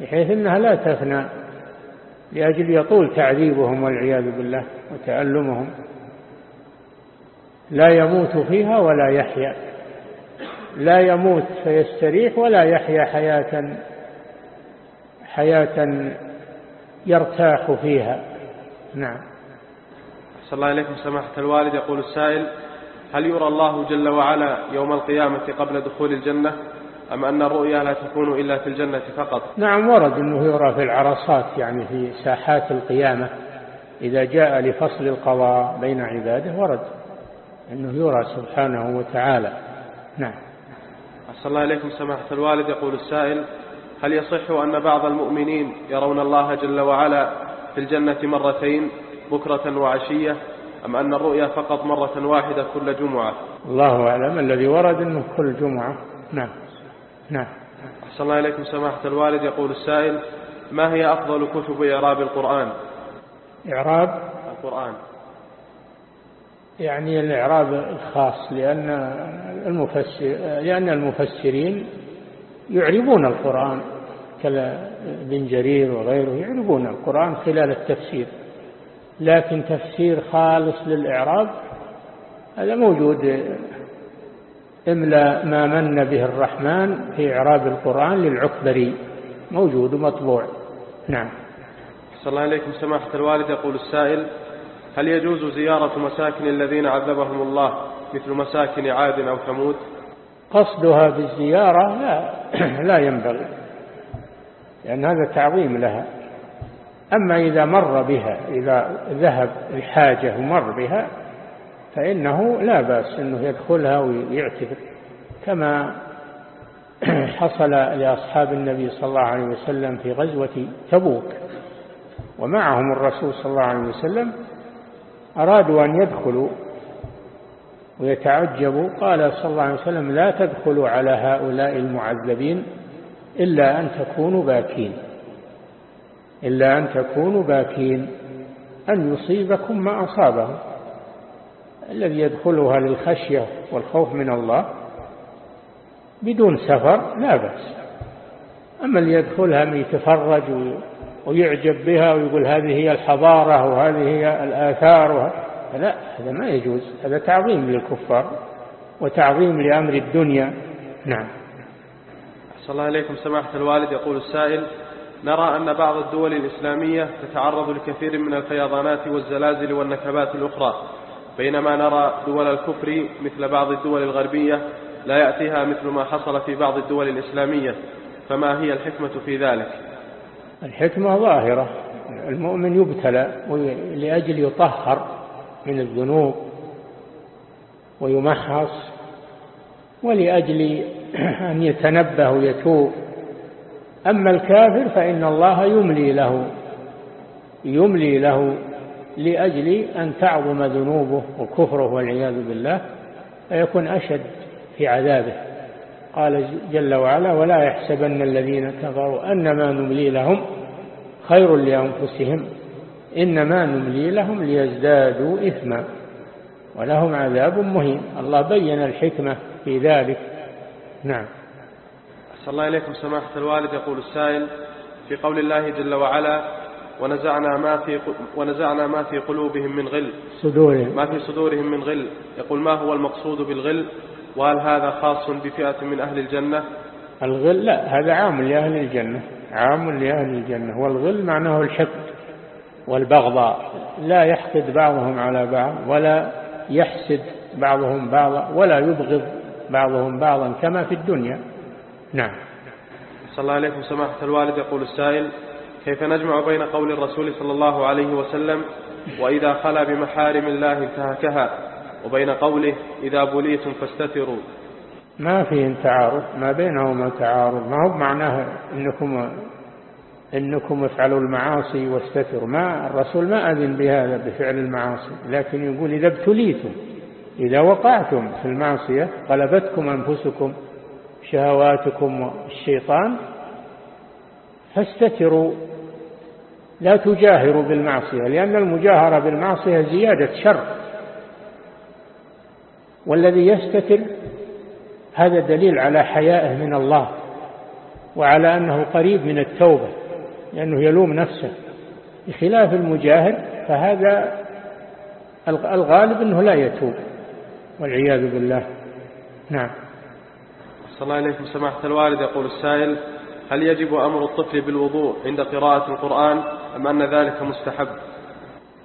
بحيث أنها لا تفنى لأجل يطول تعذيبهم والعياذ بالله وتألمهم. لا يموت فيها ولا يحيا. لا يموت فيستريح ولا يحيا حياة حياة يرتاح فيها. نعم. صلى الله عليكم سماحة الوالد. يقول السائل هل يرى الله جل وعلا يوم القيامة قبل دخول الجنة؟ أم أن الرؤيا لا تكون إلا في الجنة فقط؟ نعم ورد أنه يرى في العرصات يعني في ساحات القيامة. إذا جاء لفصل القضاء بين عباده ورد أنه يرى سبحانه وتعالى. نعم. أحسن الله إليكم سماحة الوالد. يقول السائل هل يصح أن بعض المؤمنين يرون الله جل وعلا في الجنة مرتين بكرة وعشية أم أن الرؤيا فقط مرة واحدة كل جمعة؟ الله أعلم. الذي ورد أنه كل جمعة. نعم. نعم. أحسن الله إليكم سماحة الوالد. يقول السائل ما هي أفضل كتب إعراب القرآن؟ إعراب؟ القرآن. يعني الإعراب الخاص لأن المفسر لأن المفسرين يعربون القرآن كابن جرير وغيره يعربون القرآن خلال التفسير لكن تفسير خالص للإعراب هذا موجود. إملا ما من به الرحمن في إعراب القرآن للعكبري موجود ومطبوع. نعم. صلى الله عليكم سماحة الوالد يقول السائل هل يجوز زيارة مساكن الذين عذبهم الله مثل مساكن عاد أو ثمود؟ قصدها بالزيارة لا, لا ينبغي لأن هذا تعظيم لها. أما إذا مر بها إذا ذهب الحاجة ومر بها فإنه لا بأس أنه يدخلها ويعتبر كما حصل لأصحاب النبي صلى الله عليه وسلم في غزوة تبوك ومعهم الرسول صلى الله عليه وسلم أرادوا أن يدخلوا ويتعجبوا قال صلى الله عليه وسلم لا تدخلوا على هؤلاء المعذبين إلا أن تكونوا باكين إلا أن تكونوا باكين أن يصيبكم ما أصابهم. الذي يدخلها للخشية والخوف من الله بدون سفر لا بأس أما اللي يدخلها من يتفرج ويعجب بها ويقول هذه هي الحضارة وهذه هي الآثار لا هذا ما يجوز هذا تعظيم للكفار وتعظيم لأمر الدنيا. نعم. صلى الله عليكم سماحة الوالد. يقول السائل نرى أن بعض الدول الإسلامية تتعرض لكثير من الفيضانات والزلازل والنكبات الأخرى بينما نرى دول الكفر مثل بعض الدول الغربية لا يأتيها مثل ما حصل في بعض الدول الإسلامية فما هي الحكمة في ذلك؟ الحكمة ظاهرة. المؤمن يبتلى لأجل يطهر من الذنوب ويمحص ولأجل أن يتنبه ويتوب. أما الكافر فإن الله يملي له يملي له لأجل أن تعظم ذنوبه وكفره والعياذ بالله فيكون أشد في عذابه. قال جل وعلا ولا يحسبن الذين كفروا أنما نملي لهم خير لأنفسهم إنما نملي لهم ليزدادوا إثما ولهم عذاب مهين. الله بين الحكمة في ذلك. نعم. أسأل الله إليكم سماحة الوالد. يقول السائل في قول الله جل وعلا ونزعنا ما في ونزعنا ما في قلوبهم من غل. صدورهم. ما في صدورهم من غل. يقول ما هو المقصود بالغل؟ وهل هذا خاص بفئة من أهل الجنة؟ الغل لا هذا عام لأهل الجنة عام لأهل الجنة والغل معناه الحقد والبغضاء لا يحقد بعضهم على بعض ولا يحسد بعضهم بعضا ولا يبغض بعضهم بعضا كما في الدنيا. نعم. صلى الله عليكم سماحة الوالد يقول السائل كيف نجمع بين قول الرسول صلى الله عليه وسلم وإذا خلا بمحارم الله انتهكها وبين قوله إذا بليتم فاستتروا. ما فيه تعارض ما بينهما تعارض. ما هو معناه إنكم إنكم افعلوا المعاصي واستتروا. ما الرسول ما أذن بهذا بفعل المعاصي. لكن يقول إذا ابتليتم إذا وقعتم في المعصية غلبتكم أنفسكم شهواتكم والشيطان فاستتروا. لا تجاهروا بالمعصية لأن المجاهرة بالمعصية زيادة شر. والذي يستتر هذا دليل على حيائه من الله وعلى أنه قريب من التوبة لأنه يلوم نفسه. بخلاف المجاهد فهذا الغالب أنه لا يتوب والعياذ بالله. نعم. صلى الله عليكم. سماحة الوالد يقول السائل هل يجب أمر الطفل بالوضوء عند قراءة القرآن أم أن ذلك مستحب؟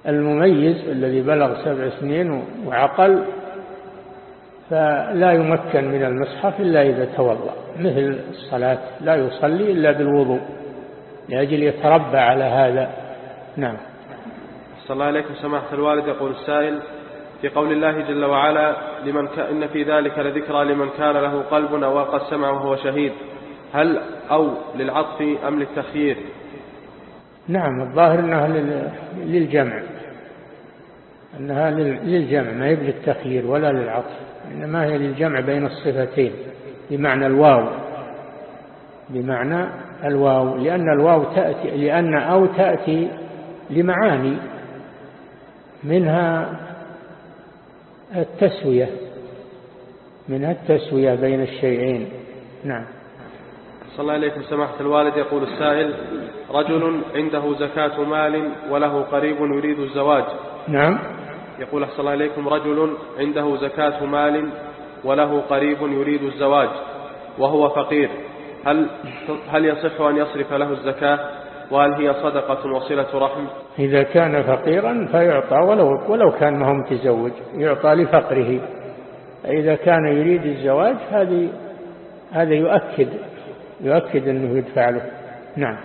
المميز الذي بلغ سبع سنين وعقل فلا يمكن من المصحف إلا إذا توضأ مثل الصلاة لا يصلي إلا بالوضوء لأجل يتربى على هذا. نعم. صلى الله عليكم سماحة الوالد يقول السائل في قول الله جل وعلا لمن ك... إن في ذلك لذكرى لمن كان له قلب أو ألقى السمع وهو شهيد هل أو للعطف أم للتخيير؟ نعم الظاهر أنها للجمع أنها للجمع ما يبلي التخيير ولا للعطف. إنما هي للجمع بين الصفتين بمعنى الواو بمعنى الواو لأن الواو تأتي لأن أو تأتي لمعاني منها التسوية منها التسوية بين الشيئين. نعم. صلى الله عليكم سماحة الوالد. يقول السائل رجل عنده زكاة مال وله قريب يريد الزواج. نعم. يقول أحسن الله عليكم رجل عنده زكاة مال وله قريب يريد الزواج وهو فقير. هل هل يصح أن يصرف له الزكاة؟ وهل هي صدقة وصلة رحم؟ إذا كان فقيرا فيعطى ولو, ولو كان ما هو متزوج يعطى لفقره. إذا كان يريد الزواج هذه هذا يؤكد يؤكد أنه يدفع له. نعم.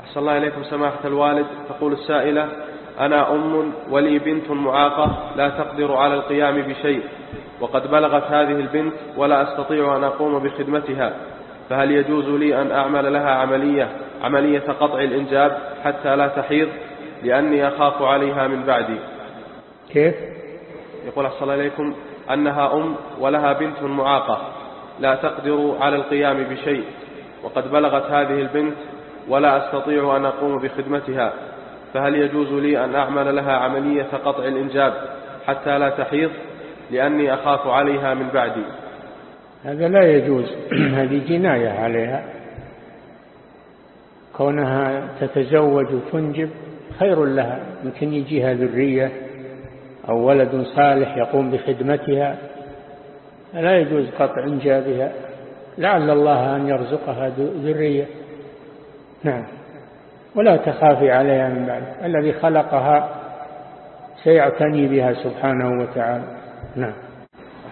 أحسن الله إليكم سماحة الوالد. تقول السائلة أنا أم ولي بنت معاقة لا تقدر على القيام بشيء وقد بلغت هذه البنت ولا أستطيع أن أقوم بخدمتها فهل يجوز لي أن أعمل لها عملية عملية قطع الإنجاب حتى لا تحيض؟ لأني أخاف عليها من بعدي. كيف؟ يقول الله إليكم أنها أم ولها بنت معاقة لا تقدر على القيام بشيء وقد بلغت هذه البنت ولا أستطيع أن أقوم بخدمتها. فهل يجوز لي أن أعمل لها عملية قطع الإنجاب حتى لا تحيض؟ لأني أخاف عليها من بعدي. هذا لا يجوز. هذه جناية عليها. كونها تتزوج وتنجب خير لها. يمكن يجيها ذرية أو ولد صالح يقوم بخدمتها. لا يجوز قطع إنجابها. لعل الله أن يرزقها ذرية. نعم. ولا تخافي عليها من بعد. الذي خلقها سيعتني بها سبحانه وتعالى. نعم.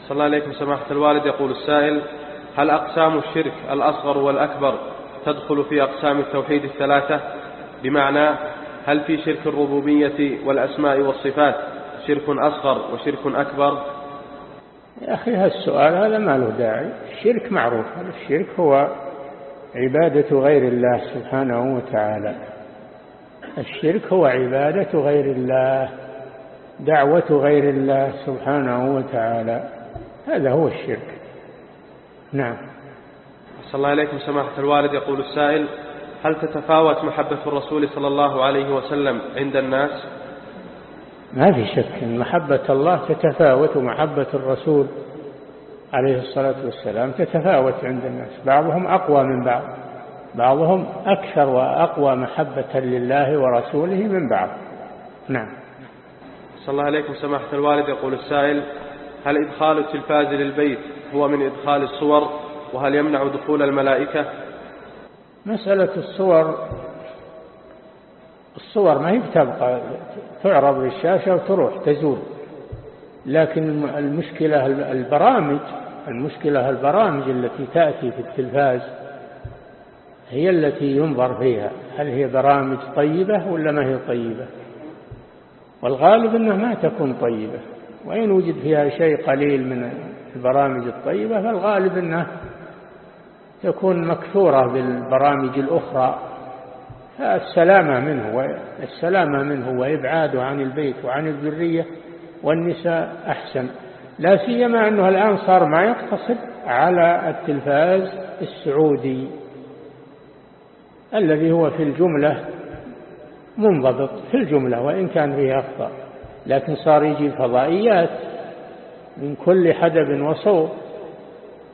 صلى الله عليكم سماحة الوالد. يقول السائل هل أقسام الشرك الأصغر والأكبر تدخل في أقسام التوحيد الثلاثة؟ بمعنى هل في شرك الربوبية والأسماء والصفات شرك أصغر وشرك أكبر؟ يا أخي هالسؤال هذا ما له داعي. الشرك معروف الشرك هو عبادة غير الله سبحانه وتعالى. الشرك هو عبادة غير الله دعوة غير الله سبحانه وتعالى. هذا هو الشرك. نعم. صلى الله عليكم سماحة الوالد. يقول السائل هل تتفاوت محبة الرسول صلى الله عليه وسلم عند الناس؟ ما في شك أن محبة الله تتفاوت ومحبة الرسول عليه الصلاة والسلام تتفاوت عند الناس. بعضهم أقوى من بعض. بعضهم أكثر وأقوى محبة لله ورسوله من بعض. نعم. صلى الله عليكم سماحة الوالد. يقول السائل هل إدخال التلفاز للبيت هو من إدخال الصور؟ وهل يمنع دخول الملائكة؟ مسألة الصور الصور ما هي بتبقى تعرض للشاشة وتروح تزول. لكن المشكلة البرامج المشكلة البرامج التي تأتي في التلفاز هي التي ينظر فيها. هل هي برامج طيبة ولا ما هي طيبة؟ والغالب أنها ما تكون طيبة. وإن وجد فيها شيء قليل من البرامج الطيبة فالغالب أنها تكون مكثورة بالبرامج الأخرى. فالسلامة منه السلامة منه وإبعاده عن البيت وعن الذرية والنساء أحسن. لا سيما أنه الآن صار ما يقتصر على التلفاز السعودي الذي هو في الجملة منضبط في الجملة وإن كان فيه أخطاء لكن صار يجي فضائيات من كل حدب وصوت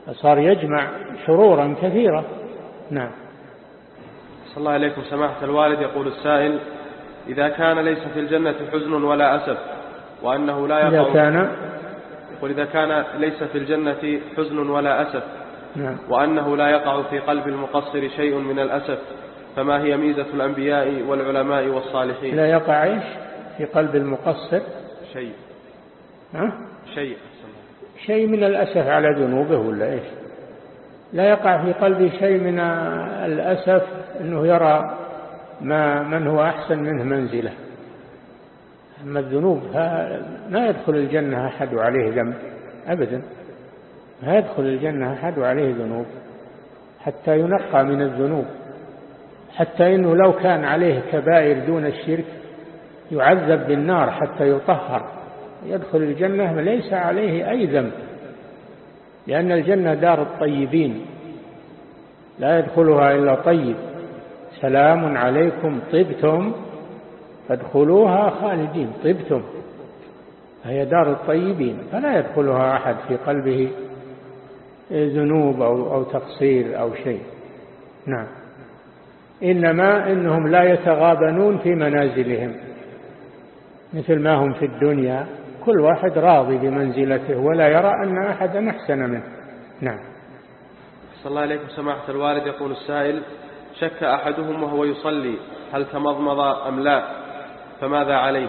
فصار يجمع شرورا كثيرة. نعم. صلى الله عليكم. سماحة الوالد يقول السائل إذا كان ليس في الجنة حزن ولا أسف وأنه لا يقع إذا كان يقول إذا كان ليس في الجنة حزن ولا أسف. نعم. وأنه لا يقع في قلب المقصر شيء من الأسف فما هي ميزة الأنبياء والعلماء والصالحين؟ لا يقع إيش؟ في قلب المقصر. شيء. ها؟ شيء. شيء من الأسف على ذنوبه ولا إيش؟ لا يقع في قلبه شيء من الأسف أنه يرى ما من هو أحسن منه منزله. أما الذنوب ما يدخل الجنة أحد عليه ذنب أبدا. ما يدخل الجنة أحد عليه ذنوب حتى ينقى من الذنوب حتى إنه لو كان عليه كبائر دون الشرك يعذب بالنار حتى يطهر. يدخل الجنة ليس عليه أي ذنب لأن الجنة دار الطيبين لا يدخلها إلا طيب. سلام عليكم طبتم فادخلوها خالدين طبتم. هي دار الطيبين فلا يدخلها أحد في قلبه ذنوب أو, أو تقصير أو شيء. نعم. إنما إنهم لا يتغابنون في منازلهم مثل ما هم في الدنيا. كل واحد راضي بمنزلته ولا يرى أن أحدا أحسن منه. نعم. صلى الله عليكم سماحة الوالد يقول السائل شك أحدهم وهو يصلي هل تمضمض أم لا؟ فماذا عليه؟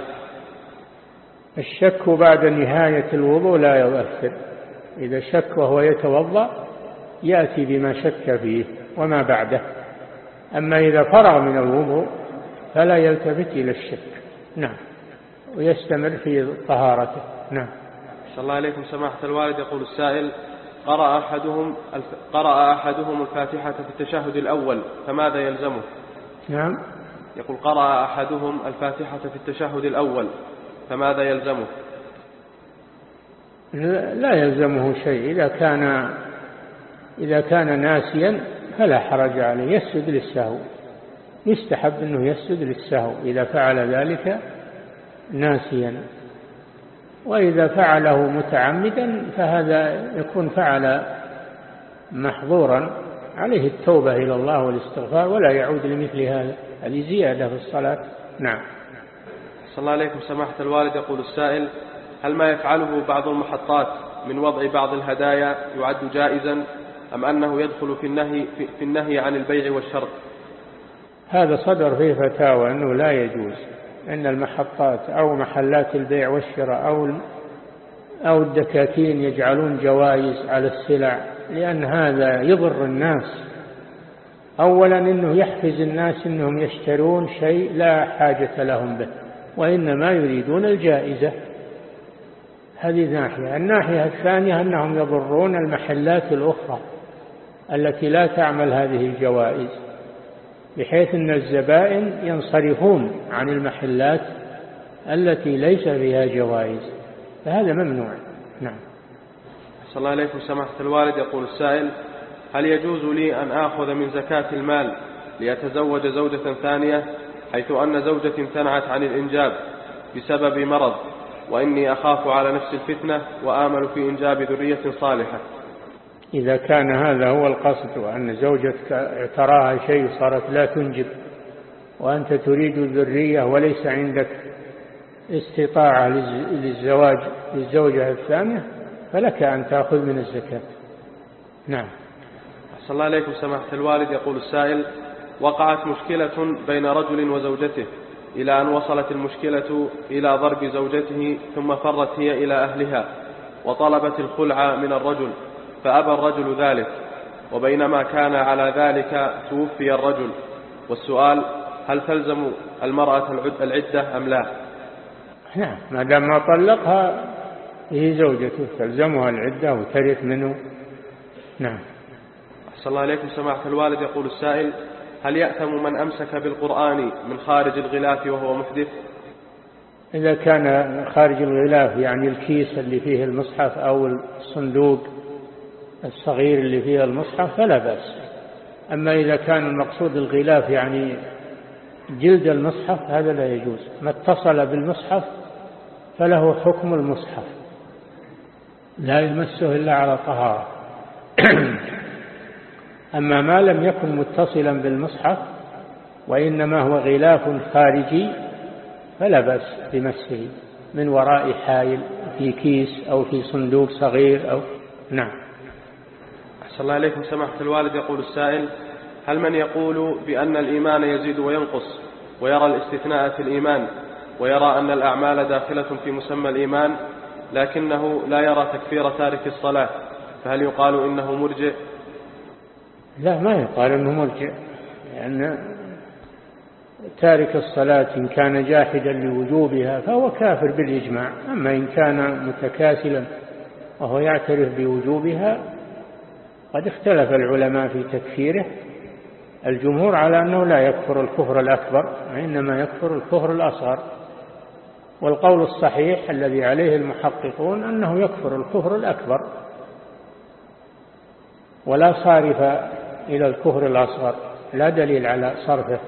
الشك بعد نهاية الوضوء لا يؤثر. إذا شك وهو يتوضأ يأتي بما شك فيه وما بعده. أما إذا فرغ من الوضوء فلا يلتفت إلى الشك. نعم. ويستمر في طهارته. نعم. صلى الله عليكم. سماحة الوالد يقول السائل قرأ أحدهم قرأ أحدهم الفاتحة في التشهد الأول فماذا يلزمه؟ نعم. يقول قرأ أحدهم الفاتحة في التشهد الأول فماذا يلزمه؟ لا يلزمه شيء إذا كان إذا كان ناسيا فلا حرج عليه يسجد للسهو. يستحب أنه يسجد للسهو إذا فعل ذلك ناسيا. وإذا فعله متعمدا فهذا يكون فعل محظورا عليه التوبة إلى الله والاستغفار ولا يعود لمثل هذا. هذه زيادة في الصلاة. نعم. صلى الله عليكم سماحة الوالد. يقول السائل هل ما يفعله بعض المحطات من وضع بعض الهدايا يعد جائزا أم أنه يدخل في النهي, في النهي عن البيع والشرط؟ هذا صدر فيه فتاوى أنه لا يجوز أن المحطات أو محلات البيع والشراء أو أو الدكاكين يجعلون جوائز على السلع لأن هذا يضر الناس. أولا أنه يحفز الناس أنهم يشترون شيء لا حاجة لهم به وإنما يريدون الجائزة. هذه ناحية. الناحية الثانية أنهم يضرون المحلات الأخرى التي لا تعمل هذه الجوائز بحيث أن الزبائن ينصرفون عن المحلات التي ليس فيها جوائز. فهذا ممنوع. نعم. صلى الله عليكم سماحة الوالد يقول السائل هل يجوز لي أن آخذ من زكاة المال لأتزوج زوجة ثانية حيث أن زوجتي امتنعت عن الإنجاب بسبب مرض وإني أخاف على نفس الفتنة وآمل في إنجاب ذرية صالحة؟ إذا كان هذا هو القصد وأن زوجتك اعتراها شيء صارت لا تنجب وأنت تريد الذرية وليس عندك استطاعة للزواج للزوجة الثانية فلك أن تأخذ من الزكاة. نعم. صلى الله عليكم سماحة الوالد. يقول السائل وقعت مشكلة بين رجل وزوجته إلى أن وصلت المشكلة إلى ضرب زوجته ثم فرت هي إلى أهلها وطلبت الخلع من الرجل فأبى الرجل ذلك وبينما كان على ذلك توفي الرجل. والسؤال هل تلزم المرأة العدة أم لا؟ نعم ما دام ما طلقها هي زوجته تلزمها العدة وترث منه. نعم. أحسن الله عليكم سماحة الوالد. يقول السائل هل يأثم من أمسك بالقرآن من خارج الغلاف وهو محدث؟ إذا كان خارج الغلاف يعني الكيس اللي فيه المصحف أو الصندوق الصغير اللي فيه المصحف فلا بأس. أما إذا كان المقصود الغلاف يعني جلد المصحف هذا لا يجوز. ما اتصل بالمصحف فله حكم المصحف. لا يمسه إلا على طهارة. أما ما لم يكن متصلا بالمصحف وإنما هو غلاف خارجي فلا بأس بمسه من وراء حائل في كيس أو في صندوق صغير أو نعم. أحسن الله عليكم سماحة الوالد. يقول السائل هل من يقول بأن الإيمان يزيد وينقص ويرى الاستثناء في الإيمان ويرى أن الأعمال داخلة في مسمى الإيمان لكنه لا يرى تكفير تارك الصلاة فهل يقال إنه مرجئ لا ما يقال إنه مرجع لأن تارك الصلاة إن كان جاحدا لوجوبها فهو كافر بالإجماع. أما إن كان متكاسلا وهو يعترف بوجوبها قد اختلف العلماء في تكفيره. الجمهور على أنه لا يكفر الكفر الأكبر وإنما يكفر الكفر الأصغر. والقول الصحيح الذي عليه المحققون أنه يكفر الكفر الأكبر. ولا صارف إلى الكفر الأصغر لا دليل على صرفه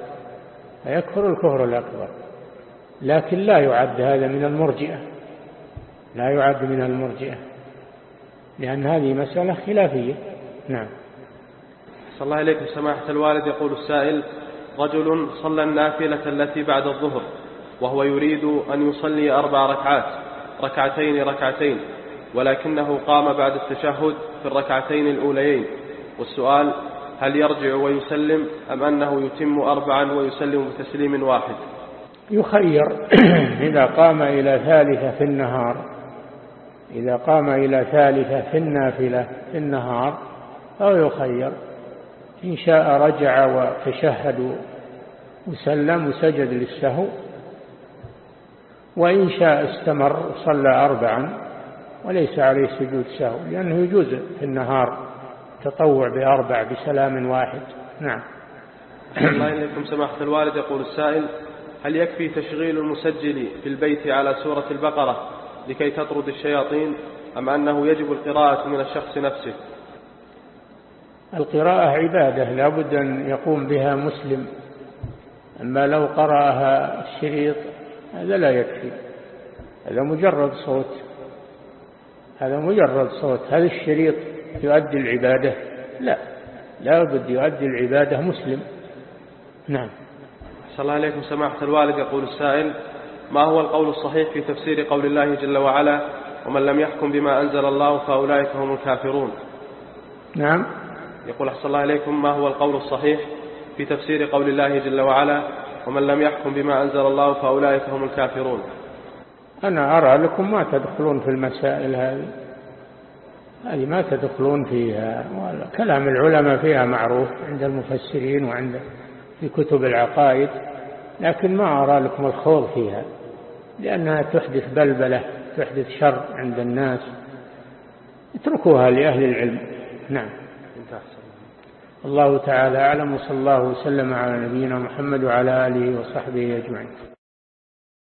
فيكفر الكفر الأكبر. لكن لا يعد هذا من المرجئة لا يعد من المرجئة لأن هذه مسألة خلافية. نعم. صلى الله عليكم. سماحة الوالد يقول السائل رجل صلى النافلة التي بعد الظهر وهو يريد أن يصلي أربع ركعات ركعتين ركعتين ولكنه قام بعد التشهد في الركعتين الأوليين. والسؤال هل يرجع ويسلم أم أنه يتم أربعا ويسلم بتسليم واحد؟ يخير إذا قام إلى ثالثة في النهار إذا قام إلى ثالثة في النافلة في النهار أو يخير. إن شاء رجع وتشهد وسلم وسجد للسهو وإن شاء استمر صلى أربعا وليس عليه سجود سهو لأنه يجوز في النهار. تطوع بأربع بسلام واحد. نعم. الله إليكم سماحة الوالد. يقول السائل هل يكفي تشغيل المسجل في البيت على سورة البقرة لكي تطرد الشياطين أم أنه يجب القراءة من الشخص نفسه؟ القراءة عبادة لا بد أن يقوم بها مسلم. أما لو قرأها الشريط هذا لا يكفي. هذا مجرد صوت. هذا مجرد صوت. هذا الشريط. يؤدي العبادة؟ لا. لا بد يؤدي العبادة مسلم. نعم. صلى الله عليكم سماحة الوالد. يقول السائل ما هو القول الصحيح في تفسير قول الله جل وعلا ومن لم يحكم بما أنزل الله فأولئك هم الكافرون نعم. يقول أحسن الله إليكم. ما هو القول الصحيح في تفسير قول الله جل وعلا ومن لم يحكم بما أنزل الله فأولئك هم الكافرون أنا أرى لكم ما تدخلون في المسائل هذه. هذه ما تدخلون فيها. كلام العلماء فيها معروف عند المفسرين وعند في كتب العقائد لكن ما أرى لكم الخوض فيها لأنها تحدث بلبلة تحدث شر عند الناس. اتركوها لأهل العلم. نعم. الله تعالى أعلم وصلى الله وسلم على نبينا محمد وعلى آله وصحبه أجمعين.